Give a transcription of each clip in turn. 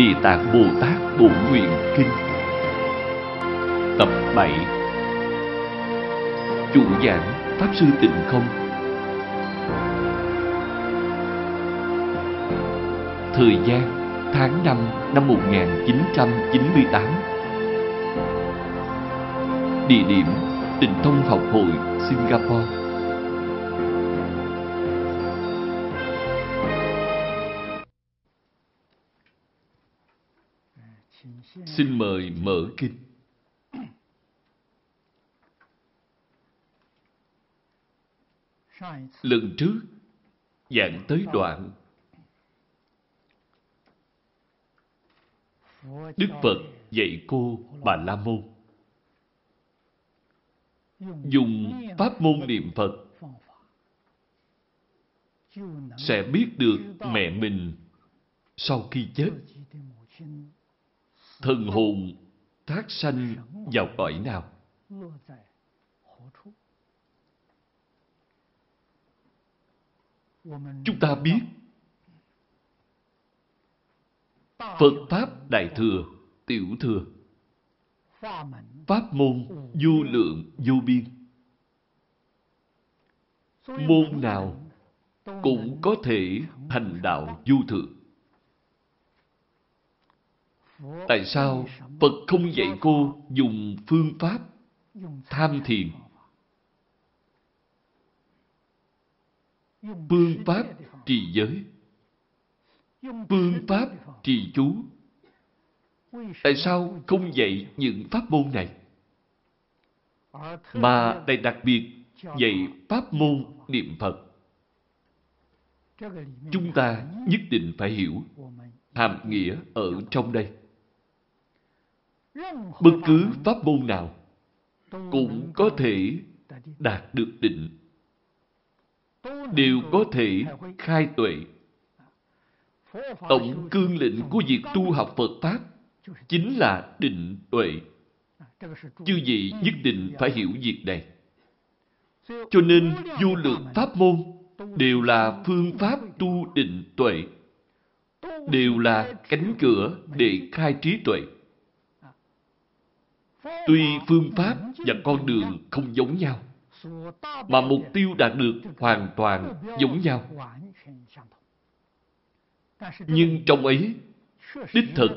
Địa Tạng Bồ Tát Bộ Nguyện Kinh. Tập 7 Chủ giảng Pháp Sư Tịnh Không. Thời gian, tháng 5 năm 1998 Địa điểm, Tịnh Thông Học Hội, Singapore. Xin mời mở kinh. Lần trước, giảng tới đoạn Đức Phật dạy cô Bà La Môn dùng pháp môn niệm Phật sẽ biết được mẹ mình sau khi chết thần hồn thác sanh vào cõi nào? Chúng ta biết. Phật pháp đại thừa, tiểu thừa. Pháp môn vô lượng, vô biên. Môn nào cũng có thể thành đạo vô thượng. Tại sao Phật không dạy cô dùng phương pháp tham thiền? Phương pháp trì giới? Phương pháp trì chú? Tại sao không dạy những pháp môn này? Mà lại đặc biệt dạy pháp môn niệm Phật. Chúng ta nhất định phải hiểu hàm nghĩa ở trong đây. Bất cứ pháp môn nào cũng có thể đạt được định. Đều có thể khai tuệ. Tổng cương lĩnh của việc tu học Phật Pháp chính là định tuệ. Chư vị nhất định phải hiểu việc này. Cho nên du lượng pháp môn đều là phương pháp tu định tuệ. Đều là cánh cửa để khai trí tuệ. Tuy phương pháp và con đường không giống nhau, mà mục tiêu đạt được hoàn toàn giống nhau. Nhưng trong ấy, đích thực,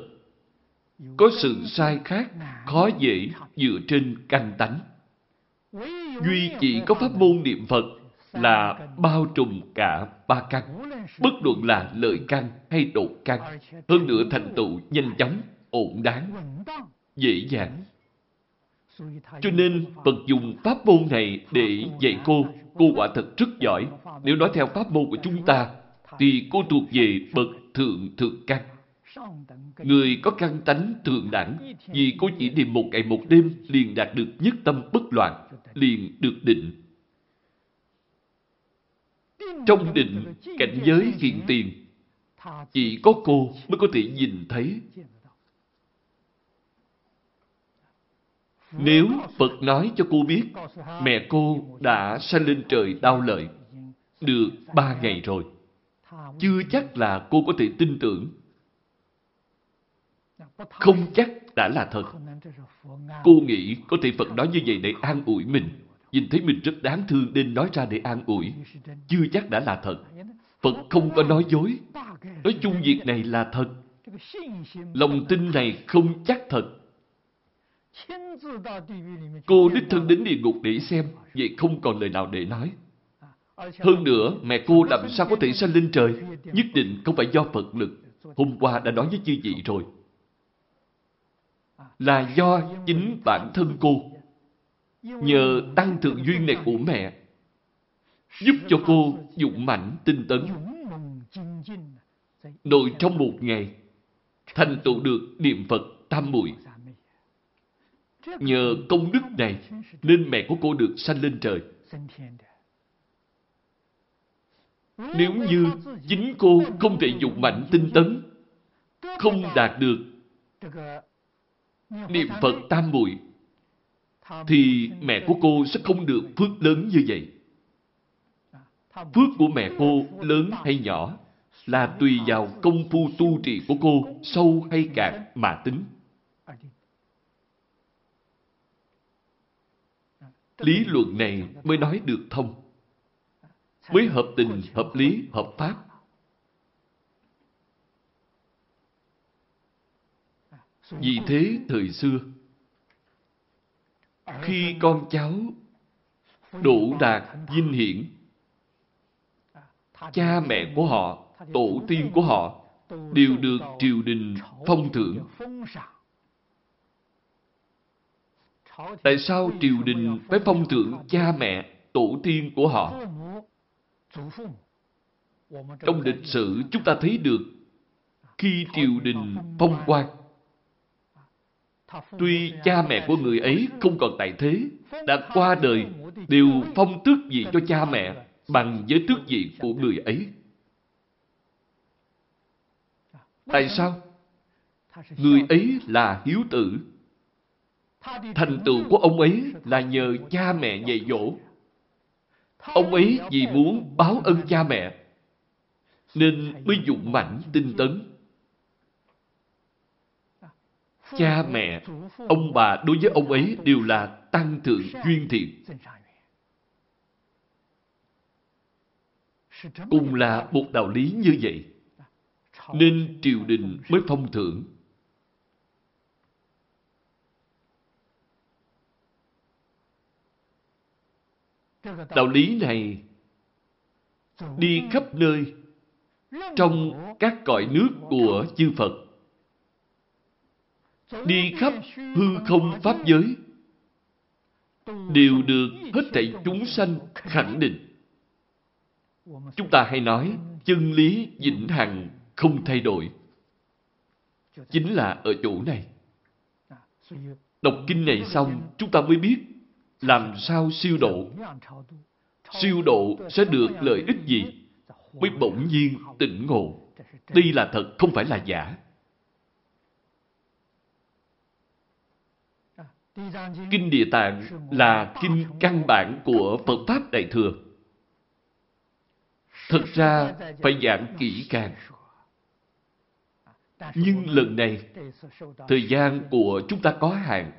có sự sai khác khó dễ dựa trên căn tánh. Duy chỉ có pháp môn niệm Phật là bao trùm cả ba căn, bất luận là lợi căn hay độ căn, hơn nữa thành tựu nhanh chóng, ổn đáng, dễ dàng. Cho nên Phật dùng pháp môn này để dạy cô. Cô quả thật rất giỏi. Nếu nói theo pháp môn của chúng ta, thì cô thuộc về bậc thượng thượng căn. Người có căn tánh thượng đẳng, vì cô chỉ niệm một ngày một đêm liền đạt được nhất tâm bất loạn, liền được định. Trong định, cảnh giới hiện tiền, chỉ có cô mới có thể nhìn thấy Nếu Phật nói cho cô biết mẹ cô đã sanh lên trời đau lợi được ba ngày rồi, chưa chắc là cô có thể tin tưởng. Không chắc đã là thật. Cô nghĩ có thể Phật nói như vậy để an ủi mình. Nhìn thấy mình rất đáng thương nên nói ra để an ủi. Chưa chắc đã là thật. Phật không có nói dối. Nói chung việc này là thật. Lòng tin này không chắc thật. Cô đích thân đến địa ngục để xem, vậy không còn lời nào để nói. Hơn nữa, mẹ cô làm sao có thể sanh lên trời? Nhất định không phải do Phật lực. Hôm qua đã nói với chư vị rồi. Là do chính bản thân cô. Nhờ tăng thượng duyên này của mẹ, giúp cho cô dũng mãnh tinh tấn. Nội trong một ngày, thành tựu được niệm Phật tam muội Nhờ công đức này nên mẹ của cô được sanh lên trời. Nếu như chính cô không thể dụng mạnh tinh tấn, không đạt được niệm Phật tam muội thì mẹ của cô sẽ không được phước lớn như vậy. Phước của mẹ cô lớn hay nhỏ là tùy vào công phu tu trì của cô sâu hay cạn mà tính. Lý luận này mới nói được thông. Mới hợp tình, hợp lý, hợp pháp. Vì thế thời xưa, khi con cháu đủ đạt vinh hiển, cha mẹ của họ, tổ tiên của họ đều được triều đình phong thưởng. Tại sao triều đình phải phong thưởng cha mẹ, tổ tiên của họ? Trong lịch sử chúng ta thấy được khi triều đình phong quan Tuy cha mẹ của người ấy không còn tại thế, đã qua đời, đều phong tước vị cho cha mẹ bằng với tước vị của người ấy. Tại sao? Người ấy là hiếu tử. Thành tựu của ông ấy là nhờ cha mẹ dạy dỗ. Ông ấy vì muốn báo ân cha mẹ, nên mới dụng mãnh tinh tấn cha mẹ, ông bà đối với ông ấy đều là tăng thượng duyên thiện. Cùng là một đạo lý như vậy, nên triều đình mới phong thưởng. Đạo lý này đi khắp nơi trong các cõi nước của chư Phật đi khắp hư không pháp giới đều được hết thảy chúng sanh khẳng định. Chúng ta hay nói chân lý vĩnh hằng không thay đổi. Chính là ở chỗ này. Đọc kinh này xong, chúng ta mới biết làm sao siêu độ. Siêu độ sẽ được lợi ích gì? Mới bỗng nhiên tỉnh ngộ. Đây là thật, không phải là giả. Kinh Địa Tạng là kinh căn bản của Phật Pháp Đại Thừa. Thật ra phải giảng kỹ càng. Nhưng lần này, thời gian của chúng ta có hạn.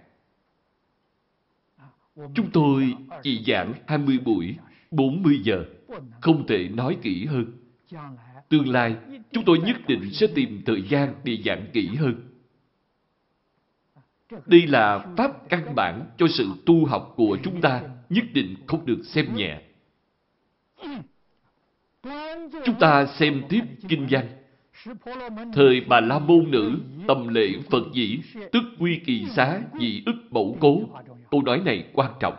Chúng tôi chỉ giảng 20 buổi, 40 giờ, không thể nói kỹ hơn. Tương lai, chúng tôi nhất định sẽ tìm thời gian để giảng kỹ hơn. Đây là pháp căn bản cho sự tu học của chúng ta, nhất định không được xem nhẹ. Chúng ta xem tiếp kinh văn. Thời Bà La Môn Nữ, tâm lệ Phật dĩ, tức quy kỳ xá, dị ức mẫu cố. Câu nói này quan trọng.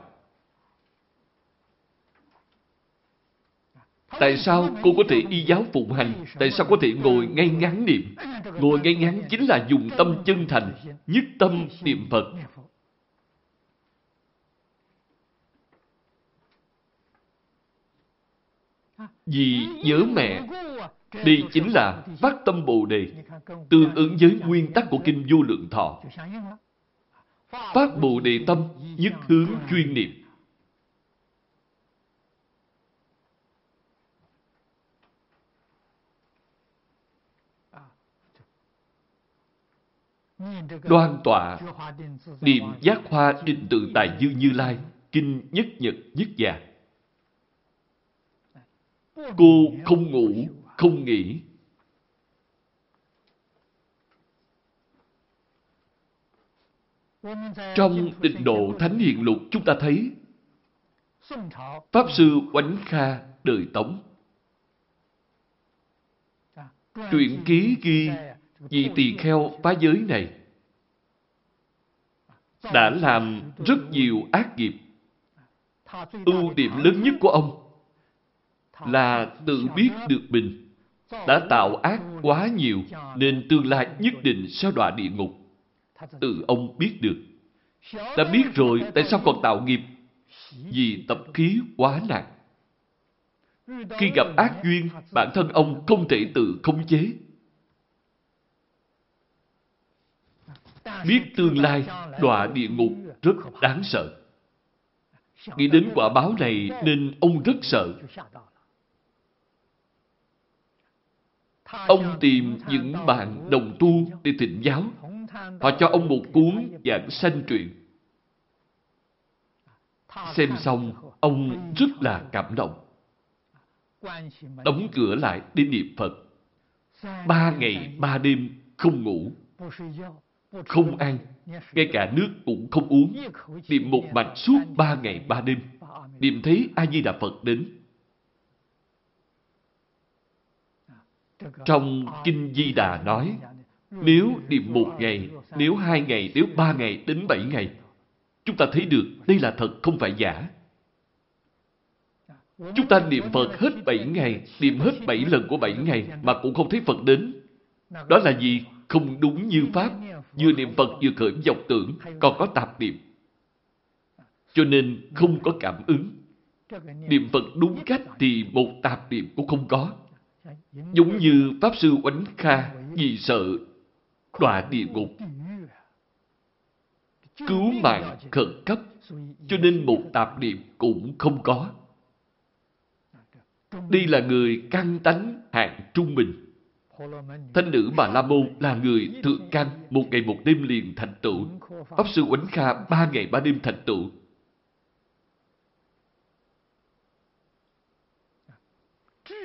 Tại sao cô có thể y giáo phụng hành? Tại sao có thể ngồi ngay ngắn niệm? Ngồi ngay ngắn chính là dùng tâm chân thành, nhất tâm niệm Phật. Vì nhớ mẹ, đây chính là phát tâm Bồ Đề, tương ứng với nguyên tắc của Kinh Vô Lượng Thọ. Phát Bồ Đề tâm, nhất hướng chuyên niệm. đoan tọa niệm giác hoa định tự tại dư như lai kinh nhất nhật nhất già cô không ngủ không nghỉ trong tịnh độ thánh hiền lục, chúng ta thấy pháp sư oánh kha đời tống truyện ký ghi vì tỳ kheo phá giới này đã làm rất nhiều ác nghiệp. Ưu điểm lớn nhất của ông là tự biết được mình đã tạo ác quá nhiều nên tương lai nhất định sẽ đọa địa ngục từ ông biết được. Đã biết rồi tại sao còn tạo nghiệp? Vì tập khí quá nặng. Khi gặp ác duyên, bản thân ông không thể tự khống chế. biết tương lai đọa địa ngục rất đáng sợ. Nghĩ đến quả báo này nên ông rất sợ. Ông tìm những bạn đồng tu để thịnh giáo. Họ cho ông một cuốn giảng sanh truyện. Xem xong, ông rất là cảm động. Đóng cửa lại để niệm Phật. Ba ngày, ba đêm không ngủ, không ăn, ngay cả nước cũng không uống. Niệm một mạch suốt ba ngày, ba đêm. Niệm thấy A-di-đà Phật đến. Trong Kinh Di Đà nói, nếu niệm một ngày, nếu hai ngày, nếu ba ngày, đến bảy ngày, chúng ta thấy được đây là thật không phải giả. Chúng ta niệm Phật hết bảy ngày, niệm hết bảy lần của bảy ngày mà cũng không thấy Phật đến. Đó là gì? Không đúng như Pháp. Vừa niệm Phật vừa khởi vọng tưởng, còn có tạp niệm. Cho nên không có cảm ứng. Niệm Phật đúng cách thì một tạp niệm cũng không có. Giống như Pháp Sư Oánh Kha vì sợ đọa địa ngục. Cứu mạng khẩn cấp, cho nên một tạp niệm cũng không có. Đây là người căn tánh hạng trung bình. Thanh nữ Bà La Môn là người thượng căn, một ngày một đêm liền thành tựu. Pháp Sư Oánh Kha ba ngày ba đêm thành tựu.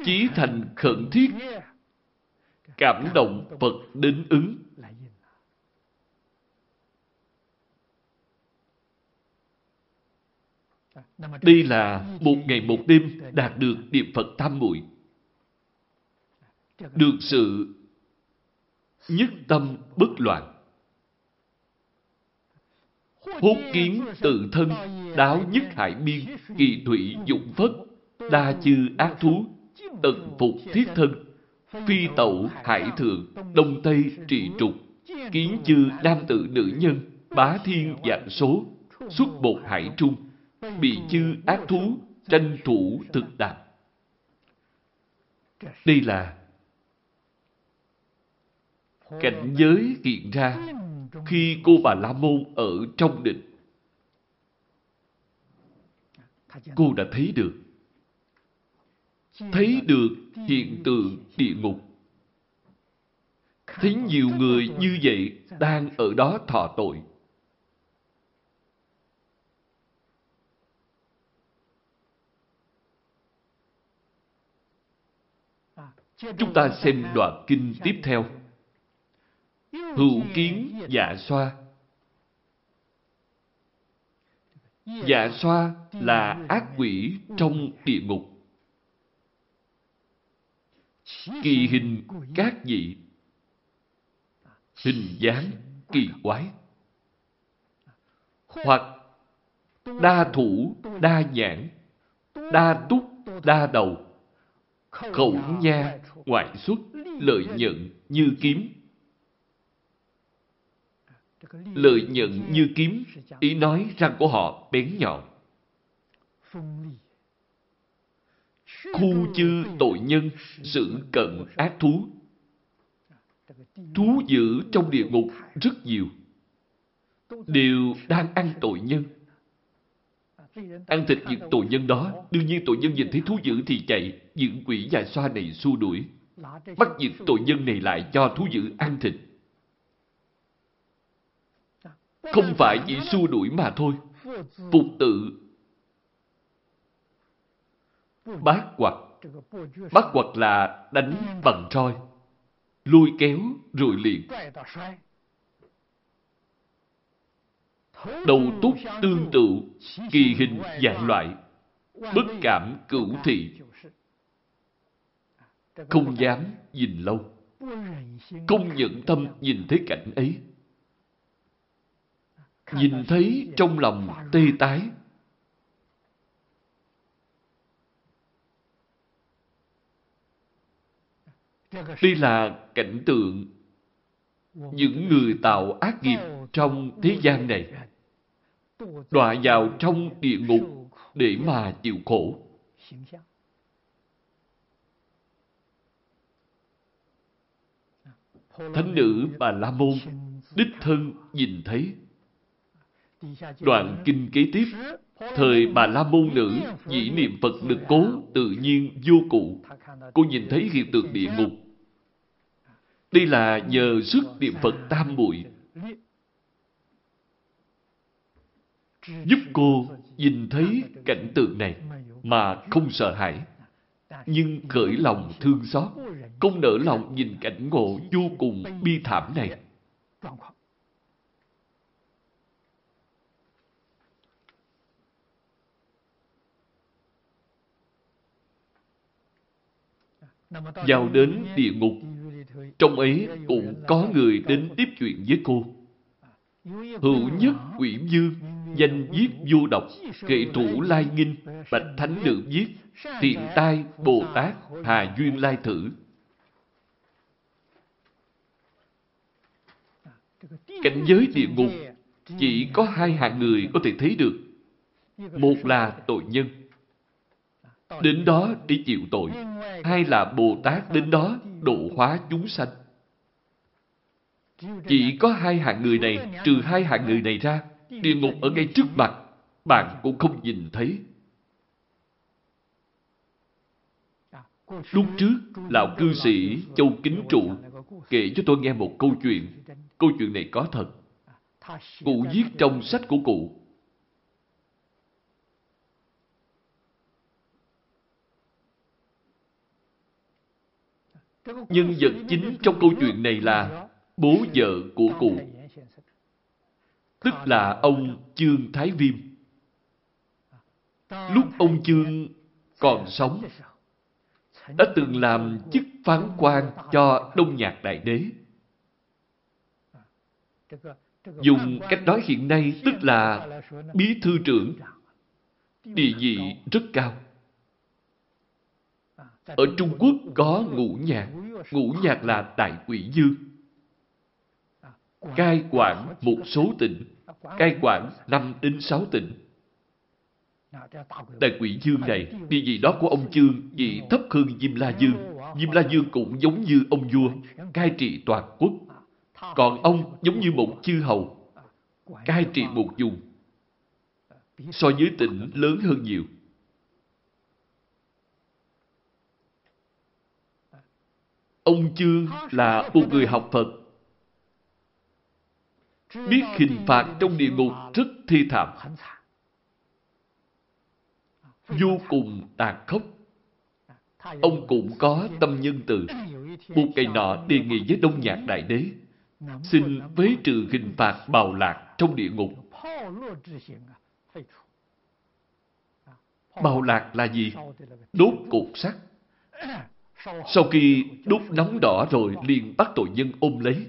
Chí thành khẩn thiết, cảm động Phật đến ứng. Đây là một ngày một đêm đạt được niệm Phật tam muội được sự nhất tâm bất loạn. Hốt kiến tự thân, đáo nhất hải biên, kỳ thủy dụng phất, đa chư ác thú, tận phục thiết thân, phi tẩu hải thượng, đông tây trị trục, kiến chư nam tự nữ nhân, bá thiên dạng số, xuất bột hải trung, bị chư ác thú, tranh thủ thực đạt. Đây là cảnh giới hiện ra khi cô bà La Môn ở trong định. Cô đã thấy được. Thấy được hiện tượng địa ngục. Thấy nhiều người như vậy đang ở đó thọ tội. Chúng ta xem đoạn kinh tiếp theo. Hữu kiến dạ xoa Dạ xoa là ác quỷ trong địa ngục. Kỳ hình các dị Hình dáng kỳ quái Hoặc đa thủ, đa nhãn Đa túc, đa đầu Khẩu nha, ngoại xuất, lợi nhận như kiếm Lợi nhận như kiếm, ý nói răng của họ bén nhọn. Khu chư tội nhân, sự cận ác thú. Thú dữ trong địa ngục rất nhiều. Đều đang ăn tội nhân. Ăn thịt những tội nhân đó, đương nhiên tội nhân nhìn thấy thú dữ thì chạy, những quỷ già xoa này xua đuổi. Bắt những tội nhân này lại cho thú dữ ăn thịt. Không phải chỉ xua đuổi mà thôi. Phục tự bát quật Bát quật là đánh bằng roi. Lôi kéo rồi liền. Đầu túc tương tự, kỳ hình dạng loại, bất cảm cửu thị. Không dám nhìn lâu. Không nhận tâm nhìn thấy cảnh ấy nhìn thấy trong lòng tê tái. Đây là cảnh tượng những người tạo ác nghiệp trong thế gian này đọa vào trong địa ngục để mà chịu khổ. Thánh nữ Bà La Môn đích thân nhìn thấy Đoạn kinh kế tiếp, thời bà La Môn Nữ dĩ niệm Phật được cố tự nhiên vô cụ. Cô nhìn thấy hiện tượng địa ngục. Đây là nhờ sức niệm Phật tam muội giúp cô nhìn thấy cảnh tượng này mà không sợ hãi, nhưng khởi lòng thương xót, không nỡ lòng nhìn cảnh ngộ vô cùng bi thảm này. Vào đến địa ngục, trong ấy cũng có người đến tiếp chuyện với cô. Hữu nhất quỷ dương, danh viết vô độc, kệ thủ lai nghinh, bạch thánh nữ viết, thiện tai Bồ Tát, hà duyên lai thử. Cảnh giới địa ngục chỉ có hai hạng người có thể thấy được. Một là tội nhân, đến đó để chịu tội. hay là Bồ Tát đến đó độ hóa chúng sanh. Chỉ có hai hạng người này, trừ hai hạng người này ra, địa ngục ở ngay trước mặt, bạn cũng không nhìn thấy. Lúc trước, lão cư sĩ Châu Kính Trụ kể cho tôi nghe một câu chuyện. Câu chuyện này có thật. Cụ viết trong sách của cụ. Nhân vật chính trong câu chuyện này là bố vợ của cụ. Tức là ông Trương Thái Viêm. Lúc ông Trương còn sống, đã từng làm chức phán quan cho Đông Nhạc Đại Đế. Dùng cách nói hiện nay tức là bí thư trưởng, địa vị rất cao. Ở Trung Quốc có ngũ nhạc, ngũ nhạc là đại quỷ dương. Cai quản một số tỉnh, cai quản năm đến sáu tỉnh. Đại quỷ dương này, địa vị đó của ông Chương vì thấp hơn Diêm La Dương. Diêm La Dương cũng giống như ông vua, cai trị toàn quốc. Còn ông giống như một chư hầu, cai trị một vùng. So với tỉnh lớn hơn nhiều. Ông Chương là một người học Phật. Biết hình phạt trong địa ngục rất thi thảm. Vô cùng tàn khốc. Ông cũng có tâm nhân từ. Một ngày nọ đề nghị với Đông Nhạc Đại Đế, xin phế trừ hình phạt bào lạc trong địa ngục. Bào lạc là gì? Đốt cột sắt. Sau khi đốt nóng đỏ rồi liền bắt tội nhân ôm lấy.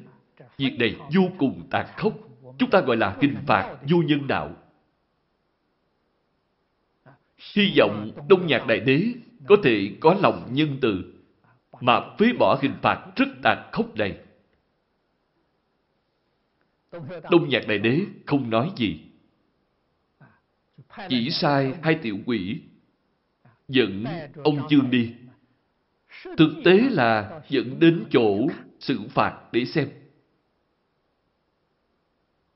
Việc này vô cùng tàn khốc. Chúng ta gọi là hình phạt vô nhân đạo. Hy vọng Đông Nhạc Đại Đế có thể có lòng nhân từ mà phế bỏ hình phạt rất tàn khốc này. Đông Nhạc Đại Đế không nói gì. Chỉ sai hai tiểu quỷ, dẫn ông Dương đi. Thực tế là dẫn đến chỗ xử phạt để xem.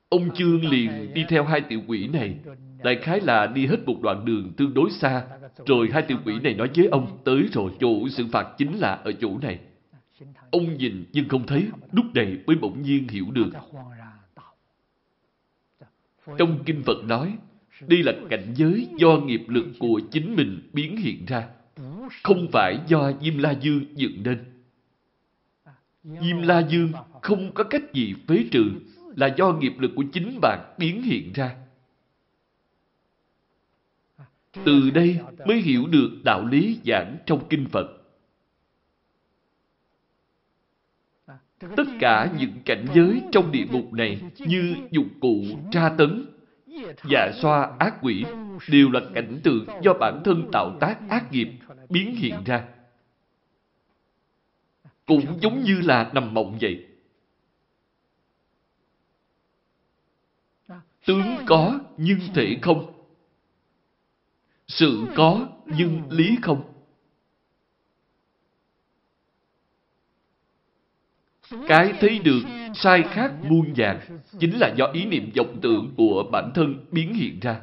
Ông Chương liền đi theo hai tiểu quỷ này. Đại khái là đi hết một đoạn đường tương đối xa. Rồi hai tiểu quỷ này nói với ông tới rồi chỗ xử phạt chính là ở chỗ này. Ông nhìn nhưng không thấy, lúc này mới bỗng nhiên hiểu được. Trong Kinh Phật nói, đây là cảnh giới do nghiệp lực của chính mình biến hiện ra, không phải do Diêm La Dương dựng nên. Diêm La Dương không có cách gì phế trừ, là do nghiệp lực của chính bạn biến hiện ra. Từ đây mới hiểu được đạo lý giảng trong Kinh Phật. Tất cả những cảnh giới trong địa ngục này như dụng cụ tra tấn, dạ xoa ác quỷ đều là cảnh tượng do bản thân tạo tác ác nghiệp biến hiện ra. Cũng giống như là nằm mộng vậy. Tướng có nhưng thể không. Sự có nhưng lý không. Cái thấy được sai khác muôn vàng chính là do ý niệm vọng tưởng của bản thân biến hiện ra.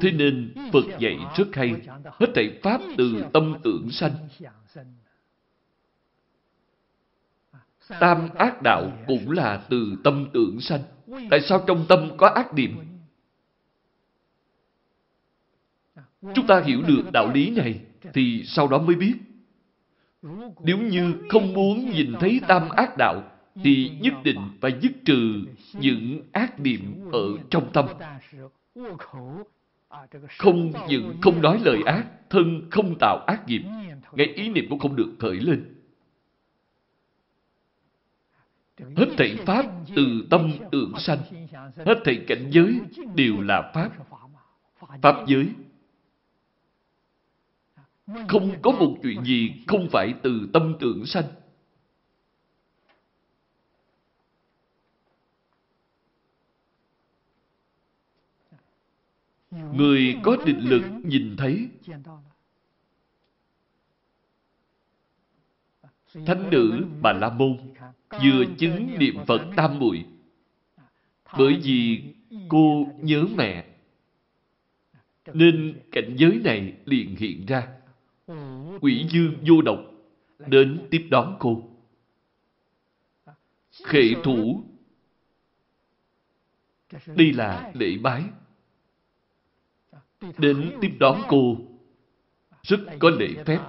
Thế nên Phật dạy rất hay, hết thảy Pháp từ tâm tưởng sanh. Tam ác đạo cũng là từ tâm tưởng sanh. Tại sao trong tâm có ác niệm? Chúng ta hiểu được đạo lý này thì sau đó mới biết. Nếu như không muốn nhìn thấy tam ác đạo thì nhất định phải dứt trừ những ác niệm ở trong tâm. Không những không nói lời ác, thân không tạo ác nghiệp, ngay ý niệm cũng không được khởi lên. Hết thảy Pháp từ tâm tưởng sanh, hết thảy cảnh giới đều là Pháp. Pháp giới không có một chuyện gì không phải từ tâm tưởng sanh. Người có định lực nhìn thấy. Thánh nữ Bà La Môn vừa chứng niệm Phật tam muội. Bởi vì cô nhớ mẹ, nên cảnh giới này liền hiện ra. Quỷ dương vô độc đến tiếp đón cô. Khệ thủ đây là lễ bái đến tiếp đón cô. Rất có lễ phép.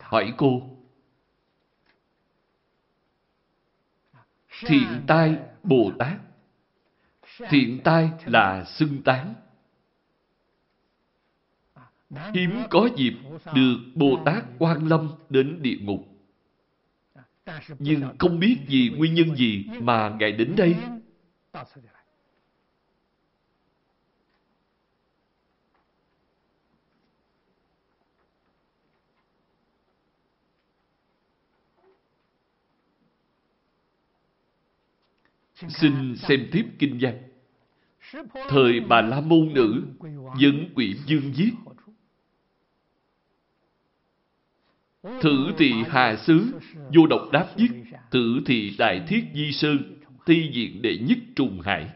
Hỏi cô. Thiện tai bồ tát. Thiện tai là xưng tán. Hiếm có dịp được bồ tát quan lâm đến địa ngục. Nhưng không biết vì nguyên nhân gì mà ngài đến đây. Xin xem tiếp kinh văn. Thời bà La Môn Nữ dẫn quỷ dương giết. Thử thì Hà Xứ, vô độc đáp giết. Thử thì Đại Thiết Di Sơn, thi diện đệ nhất trùng hại.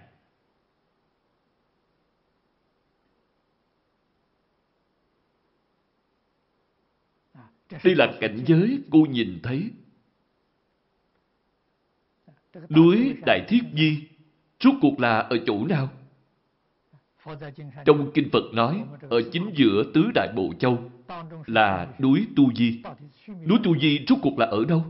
Đây là cảnh giới cô nhìn thấy Núi Đại Thiết Di Rốt cuộc là ở chỗ nào? Trong Kinh Phật nói, ở chính giữa tứ đại bộ châu là núi Tu Di. Núi Tu Di rốt cuộc là ở đâu?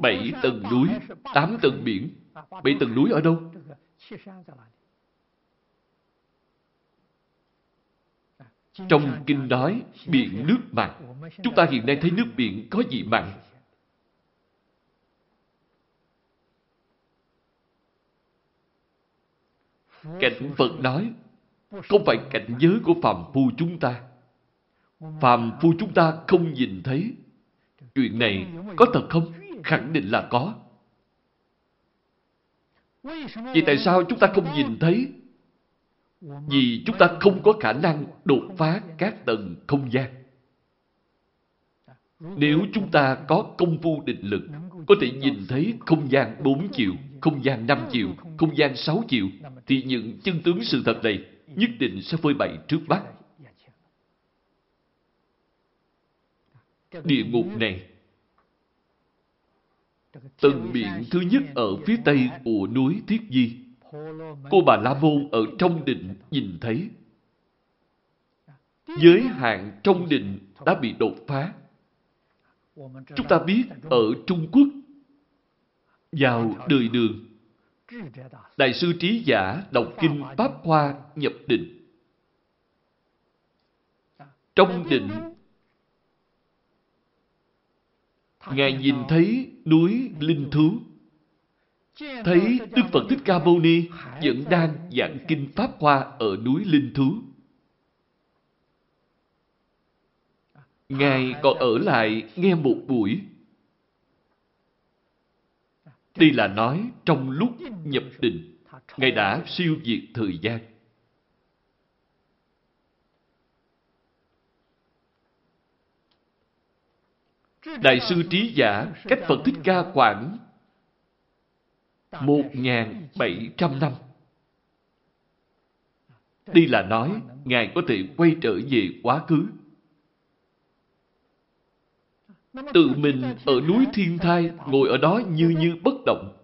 Bảy tầng núi, tám tầng biển. Bảy tầng núi ở đâu? Trong kinh nói biển nước mặn. Chúng ta hiện nay thấy nước biển có gì mặn? Cảnh Phật nói, không phải cảnh giới của phàm phu chúng ta. Phàm phu chúng ta không nhìn thấy. Chuyện này có thật không? Khẳng định là có. Vậy tại sao chúng ta không nhìn thấy vì chúng ta không có khả năng đột phá các tầng không gian. Nếu chúng ta có công phu định lực, có thể nhìn thấy không gian 4 chiều, không gian 5 chiều, không gian 6 chiều, thì những chân tướng sự thật này nhất định sẽ phơi bày trước mắt. Địa ngục này, tầng biển thứ nhất ở phía tây của núi Thiết Di Cô bà La Môn ở trong định nhìn thấy. Giới hạn trong định đã bị đột phá. Chúng ta biết ở Trung Quốc, vào đời đường, Đại sư Trí Giả đọc kinh Pháp Hoa nhập định. Trong định, Ngài nhìn thấy núi Linh Thú thấy Đức Phật Thích Ca Mâu Ni vẫn đang giảng kinh Pháp Hoa ở núi Linh Thú. Ngài còn ở lại nghe một buổi. Đây là nói trong lúc nhập định, Ngài đã siêu diệt thời gian. Đại sư Trí Giả cách Phật Thích Ca khoảng 1.700 năm. Đây là nói Ngài có thể quay trở về quá khứ. Tự mình ở núi Thiên Thai ngồi ở đó như như bất động.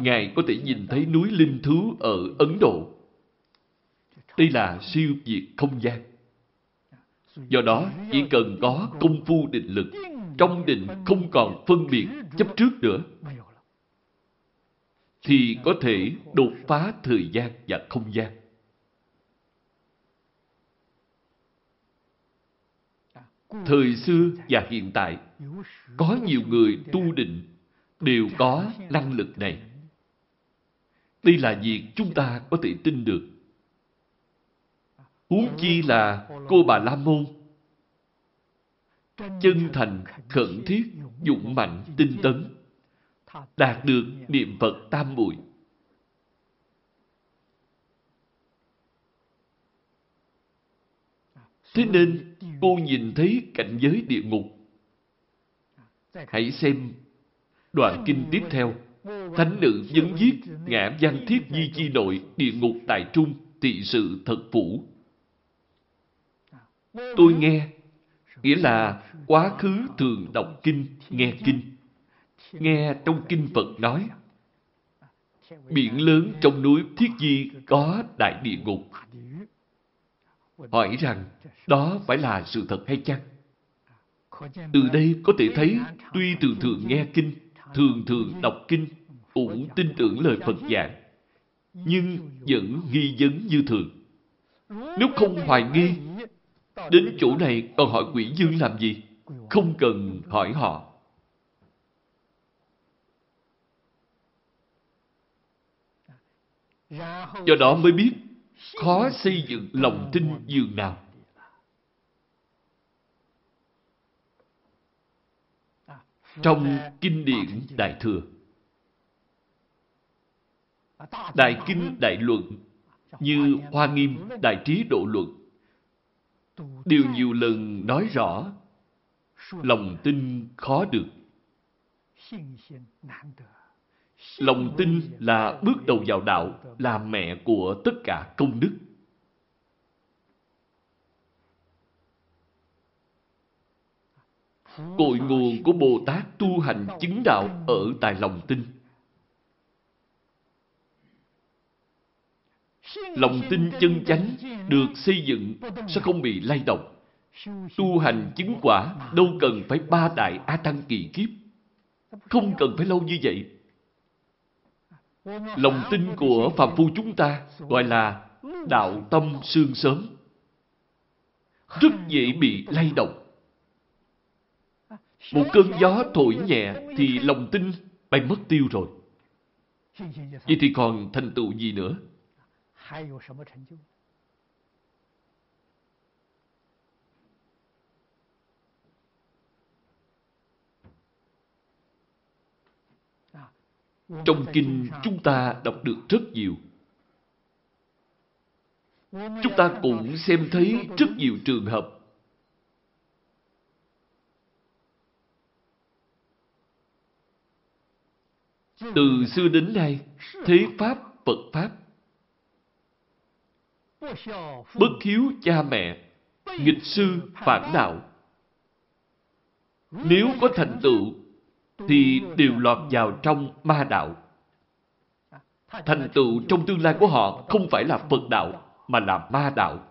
Ngài có thể nhìn thấy núi Linh Thú ở Ấn Độ. Đây là siêu việt không gian. Do đó, chỉ cần có công phu định lực, trong định không còn phân biệt chấp trước nữa, thì có thể đột phá thời gian và không gian. Thời xưa và hiện tại, có nhiều người tu định đều có năng lực này. Đây là việc chúng ta có thể tin được. Huống chi là cô bà La Môn chân thành, khẩn thiết, dũng mạnh, tinh tấn, đạt được niệm Phật tam muội. Thế nên, cô nhìn thấy cảnh giới địa ngục. Hãy xem đoạn kinh tiếp theo. Thánh nữ dấn giết ngã văn thiết di chi nội địa ngục tại trung tị sự thật phủ. Tôi nghe, nghĩa là quá khứ thường đọc kinh, nghe kinh. Nghe trong kinh Phật nói, biển lớn trong núi Thiết Di có đại địa ngục. Hỏi rằng, đó phải là sự thật hay chăng? Từ đây có thể thấy, tuy thường thường nghe kinh, thường thường đọc kinh, cũng tin tưởng lời Phật giảng, nhưng vẫn nghi vấn như thường. Nếu không hoài nghi, đến chỗ này còn hỏi quỷ dương làm gì? Không cần hỏi họ. Do đó mới biết khó xây dựng lòng tin dường nào. Trong kinh điển Đại Thừa, Đại Kinh Đại Luận như Hoa Nghiêm Đại Trí Độ Luận đều nhiều lần nói rõ lòng tin khó được. Lòng tin là bước đầu vào đạo, là mẹ của tất cả công đức. Cội nguồn của Bồ Tát tu hành chứng đạo ở tại lòng tin. Lòng tin chân chánh được xây dựng sẽ không bị lay động. Tu hành chứng quả đâu cần phải ba đại A Tăng kỳ kiếp. Không cần phải lâu như vậy. Lòng tin của phàm phu chúng ta gọi là đạo tâm sương sớm. Rất dễ bị lay động. Một cơn gió thổi nhẹ thì lòng tin bay mất tiêu rồi. Vậy thì còn thành tựu gì nữa? Trong kinh chúng ta đọc được rất nhiều. Chúng ta cũng xem thấy rất nhiều trường hợp. Từ xưa đến nay, thế Pháp, Phật Pháp, bất hiếu cha mẹ, nghịch sư, phản đạo. Nếu có thành tựu thì đều lọt vào trong ma đạo. Thành tựu trong tương lai của họ không phải là Phật đạo, mà là ma đạo.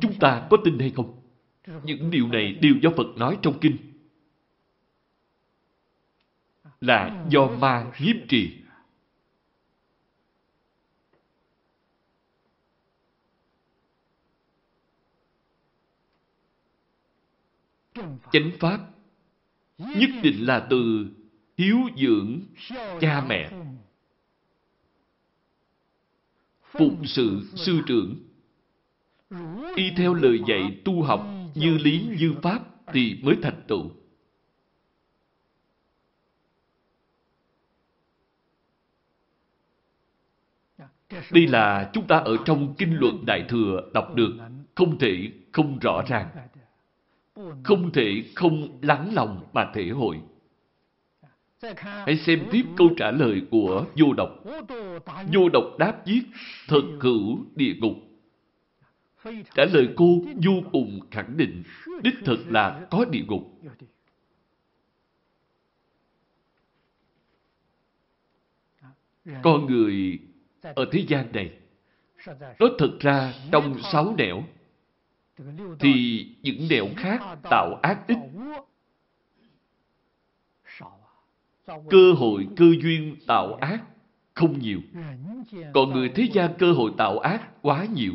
Chúng ta có tin hay không? Những điều này đều do Phật nói trong kinh. Là do ma nhiếp trì. Chánh Pháp nhất định là từ hiếu dưỡng cha mẹ. Phụng sự sư trưởng. Y theo lời dạy tu học như lý như pháp thì mới thành tựu. Đây là chúng ta ở trong kinh luận đại thừa đọc được, không thể không rõ ràng không thể không lắng lòng mà thể hội. Hãy xem tiếp câu trả lời của vô độc. Vô độc đáp viết, thật hữu địa ngục. Trả lời cô vô cùng khẳng định, đích thực là có địa ngục. Con người ở thế gian này, nó thật ra trong sáu nẻo, thì những nẻo khác tạo ác ít. Cơ hội cơ duyên tạo ác không nhiều. Còn người thế gian cơ hội tạo ác quá nhiều.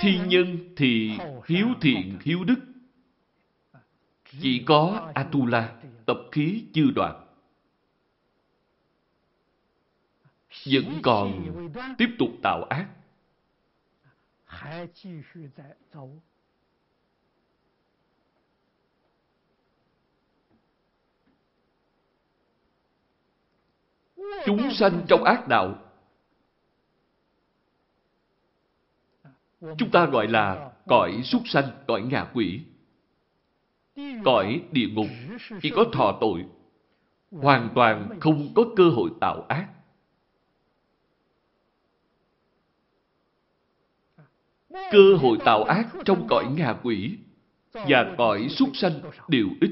Thiên nhân thì hiếu thiện, hiếu đức. Chỉ có Atula, tập khí chưa đoạn. Vẫn còn tiếp tục tạo ác. Chúng sanh trong ác đạo Chúng ta gọi là cõi súc sanh, cõi ngạ quỷ. Cõi địa ngục chỉ có thọ tội, hoàn toàn không có cơ hội tạo ác. Cơ hội tạo ác trong cõi ngạ quỷ và cõi súc sanh đều ít.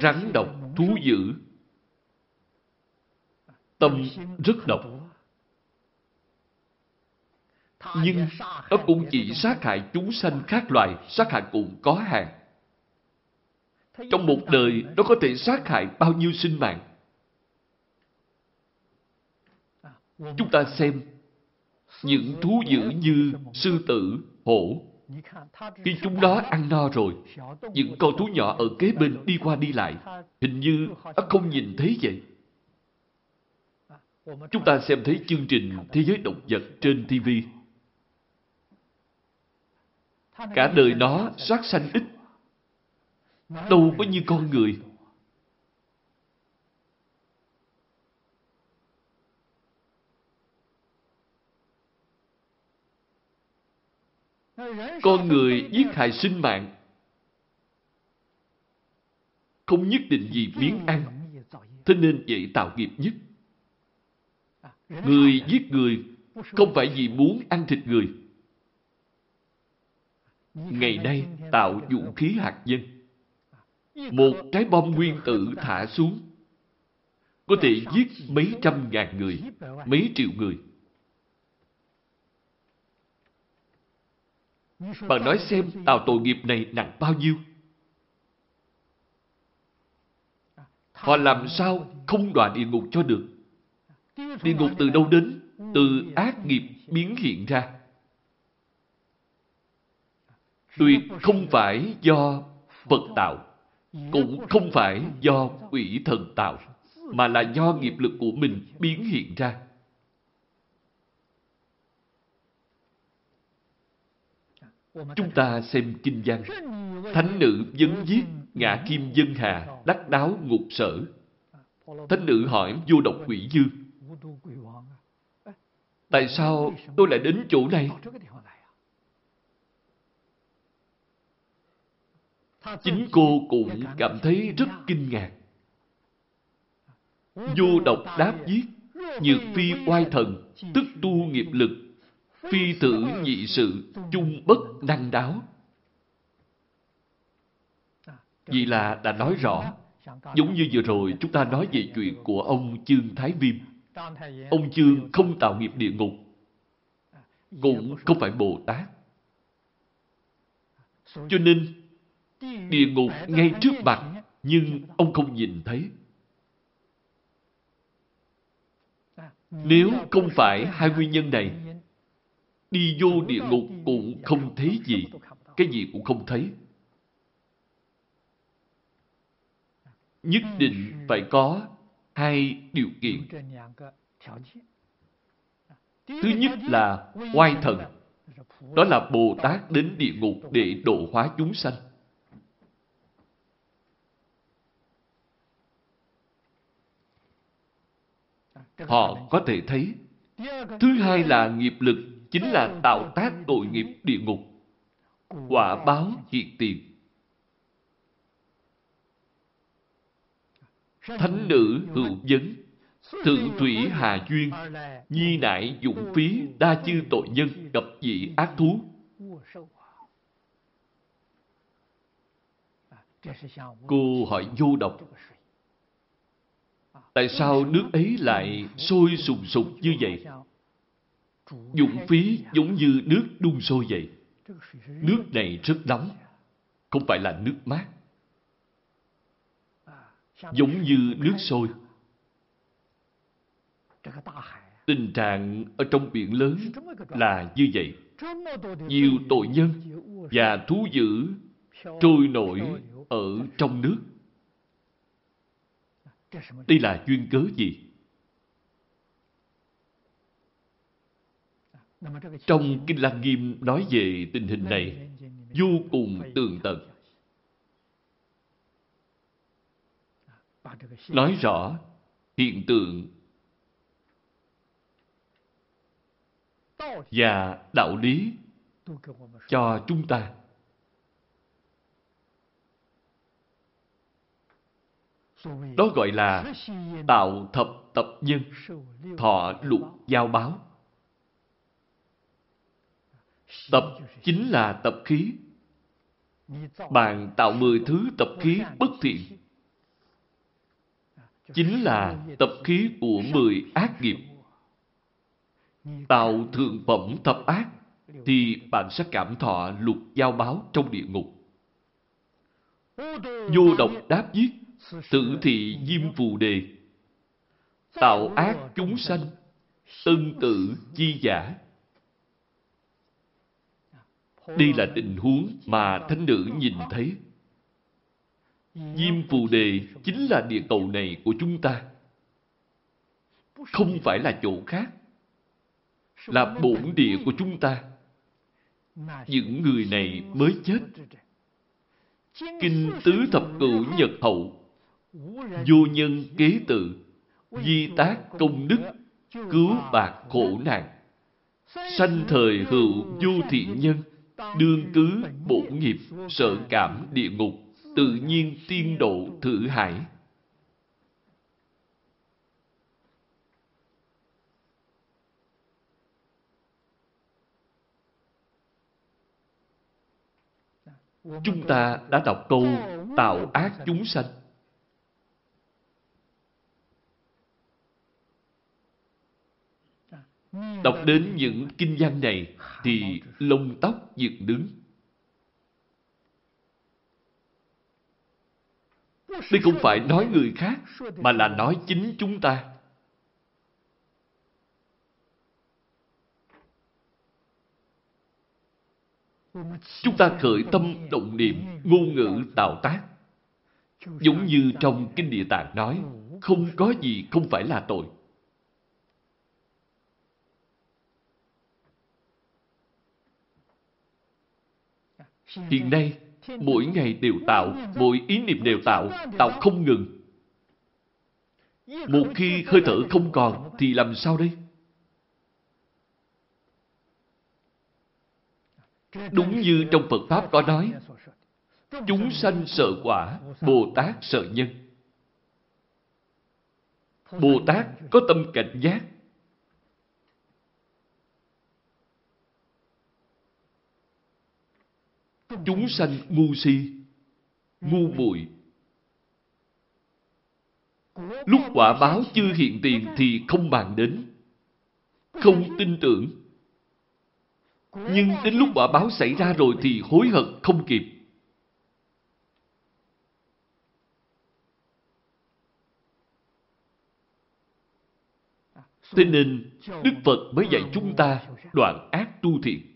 Rắn độc, thú dữ Tâm rất độc. Nhưng nó cũng chỉ sát hại chúng sanh khác loài, sát hại cũng có hàng Trong một đời, nó có thể sát hại bao nhiêu sinh mạng. Chúng ta xem những thú dữ như sư tử, hổ. Khi chúng đó ăn no rồi, những con thú nhỏ ở kế bên đi qua đi lại, hình như nó không nhìn thấy vậy. Chúng ta xem thấy chương trình Thế giới động vật trên TV. Cả đời nó sát sanh ít. Đâu có như con người. Con người giết hại sinh mạng không nhất định vì miếng ăn, thế nên dễ tạo nghiệp nhất. Người giết người không phải vì muốn ăn thịt người. Ngày nay tạo vũ khí hạt nhân. Một trái bom nguyên tử thả xuống có thể giết mấy trăm ngàn người, mấy triệu người. Bạn nói xem tạo tội nghiệp này nặng bao nhiêu? Họ làm sao không đọa địa ngục cho được? Địa ngục từ đâu đến? Từ ác nghiệp biến hiện ra. Tuyệt không phải do Phật tạo, cũng không phải do quỷ thần tạo, mà là do nghiệp lực của mình biến hiện ra. Chúng ta xem kinh văn. Thánh nữ vấn giết, ngã kim dân hà, đắc đáo ngục sở. Thánh nữ hỏi vô độc quỷ dương. Tại sao tôi lại đến chỗ này? Chính cô cũng cảm thấy rất kinh ngạc. Vô độc đáp giết nhược phi oai thần, tức tu nghiệp lực, phi tử nhị sự, chung bất năng đáo. Vì là đã nói rõ, giống như vừa rồi chúng ta nói về chuyện của ông Chương Thái Viêm. Ông Chương không tạo nghiệp địa ngục, cũng không phải Bồ Tát. Cho nên, địa ngục ngay trước mặt, nhưng ông không nhìn thấy. Nếu không phải hai nguyên nhân này, đi vô địa ngục cũng không thấy gì, cái gì cũng không thấy. Nhất định phải có hai điều kiện. Thứ nhất là oai thần. Đó là Bồ Tát đến địa ngục để độ hóa chúng sanh. Họ có thể thấy. Thứ hai là nghiệp lực, chính là tạo tác tội nghiệp địa ngục. quả báo hiện tiền. Thánh nữ hữu vấn, thượng thủy hà duyên, nhi nại dụng phí, đa chư tội nhân, gặp dị ác thú. Cô hỏi vô độc. Tại sao nước ấy lại sôi sùng sục như vậy? Dụng phí giống như nước đun sôi vậy. Nước này rất nóng, không phải là nước mát. Giống như nước sôi. Tình trạng ở trong biển lớn là như vậy. Nhiều tội nhân và thú dữ trôi nổi ở trong nước. Đây là duyên cớ gì? Trong Kinh Lăng Nghiêm nói về tình hình này vô cùng tường tận. Nói rõ hiện tượng và đạo lý cho chúng ta. Đó gọi là tạo thập tập nhân, thọ lục giao báo. Tập chính là tập khí. Bạn tạo mười thứ tập khí bất thiện. Chính là tập khí của mười ác nghiệp. Tạo thượng phẩm tập ác thì bạn sẽ cảm thọ lục giao báo trong địa ngục. Vô độc đáp giết, tử thị diêm phù đề. Tạo ác chúng sanh, tân tử chi giả. Đây là tình huống mà thánh nữ nhìn thấy. Diêm phù đề chính là địa cầu này của chúng ta. Không phải là chỗ khác. Là bổn địa của chúng ta. Những người này mới chết. Kinh tứ thập cửu nhật hậu. Vô nhân kế tự. Di tác công đức. Cứu bạc khổ nạn. Sanh thời hữu vô thiện nhân đương cứ bổn nghiệp, sợ cảm địa ngục, tự nhiên tiên độ thử hải. Chúng ta đã đọc câu, tạo ác chúng sanh. Đọc đến những kinh văn này thì lông tóc dựng đứng. Đây không phải nói người khác, mà là nói chính chúng ta. Chúng ta khởi tâm động niệm, ngôn ngữ tạo tác. Giống như trong Kinh Địa Tạng nói, không có gì không phải là tội. Hiện nay, mỗi ngày đều tạo, mỗi ý niệm đều tạo, tạo không ngừng. Một khi hơi thở không còn, thì làm sao đây? Đúng như trong Phật Pháp có nói, chúng sanh sợ quả, Bồ Tát sợ nhân. Bồ Tát có tâm cảnh giác, chúng sanh ngu si, ngu muội. Lúc quả báo chưa hiện tiền thì không bàn đến, không tin tưởng. Nhưng đến lúc quả báo xảy ra rồi thì hối hận không kịp. Thế nên, Đức Phật mới dạy chúng ta đoạn ác tu thiện.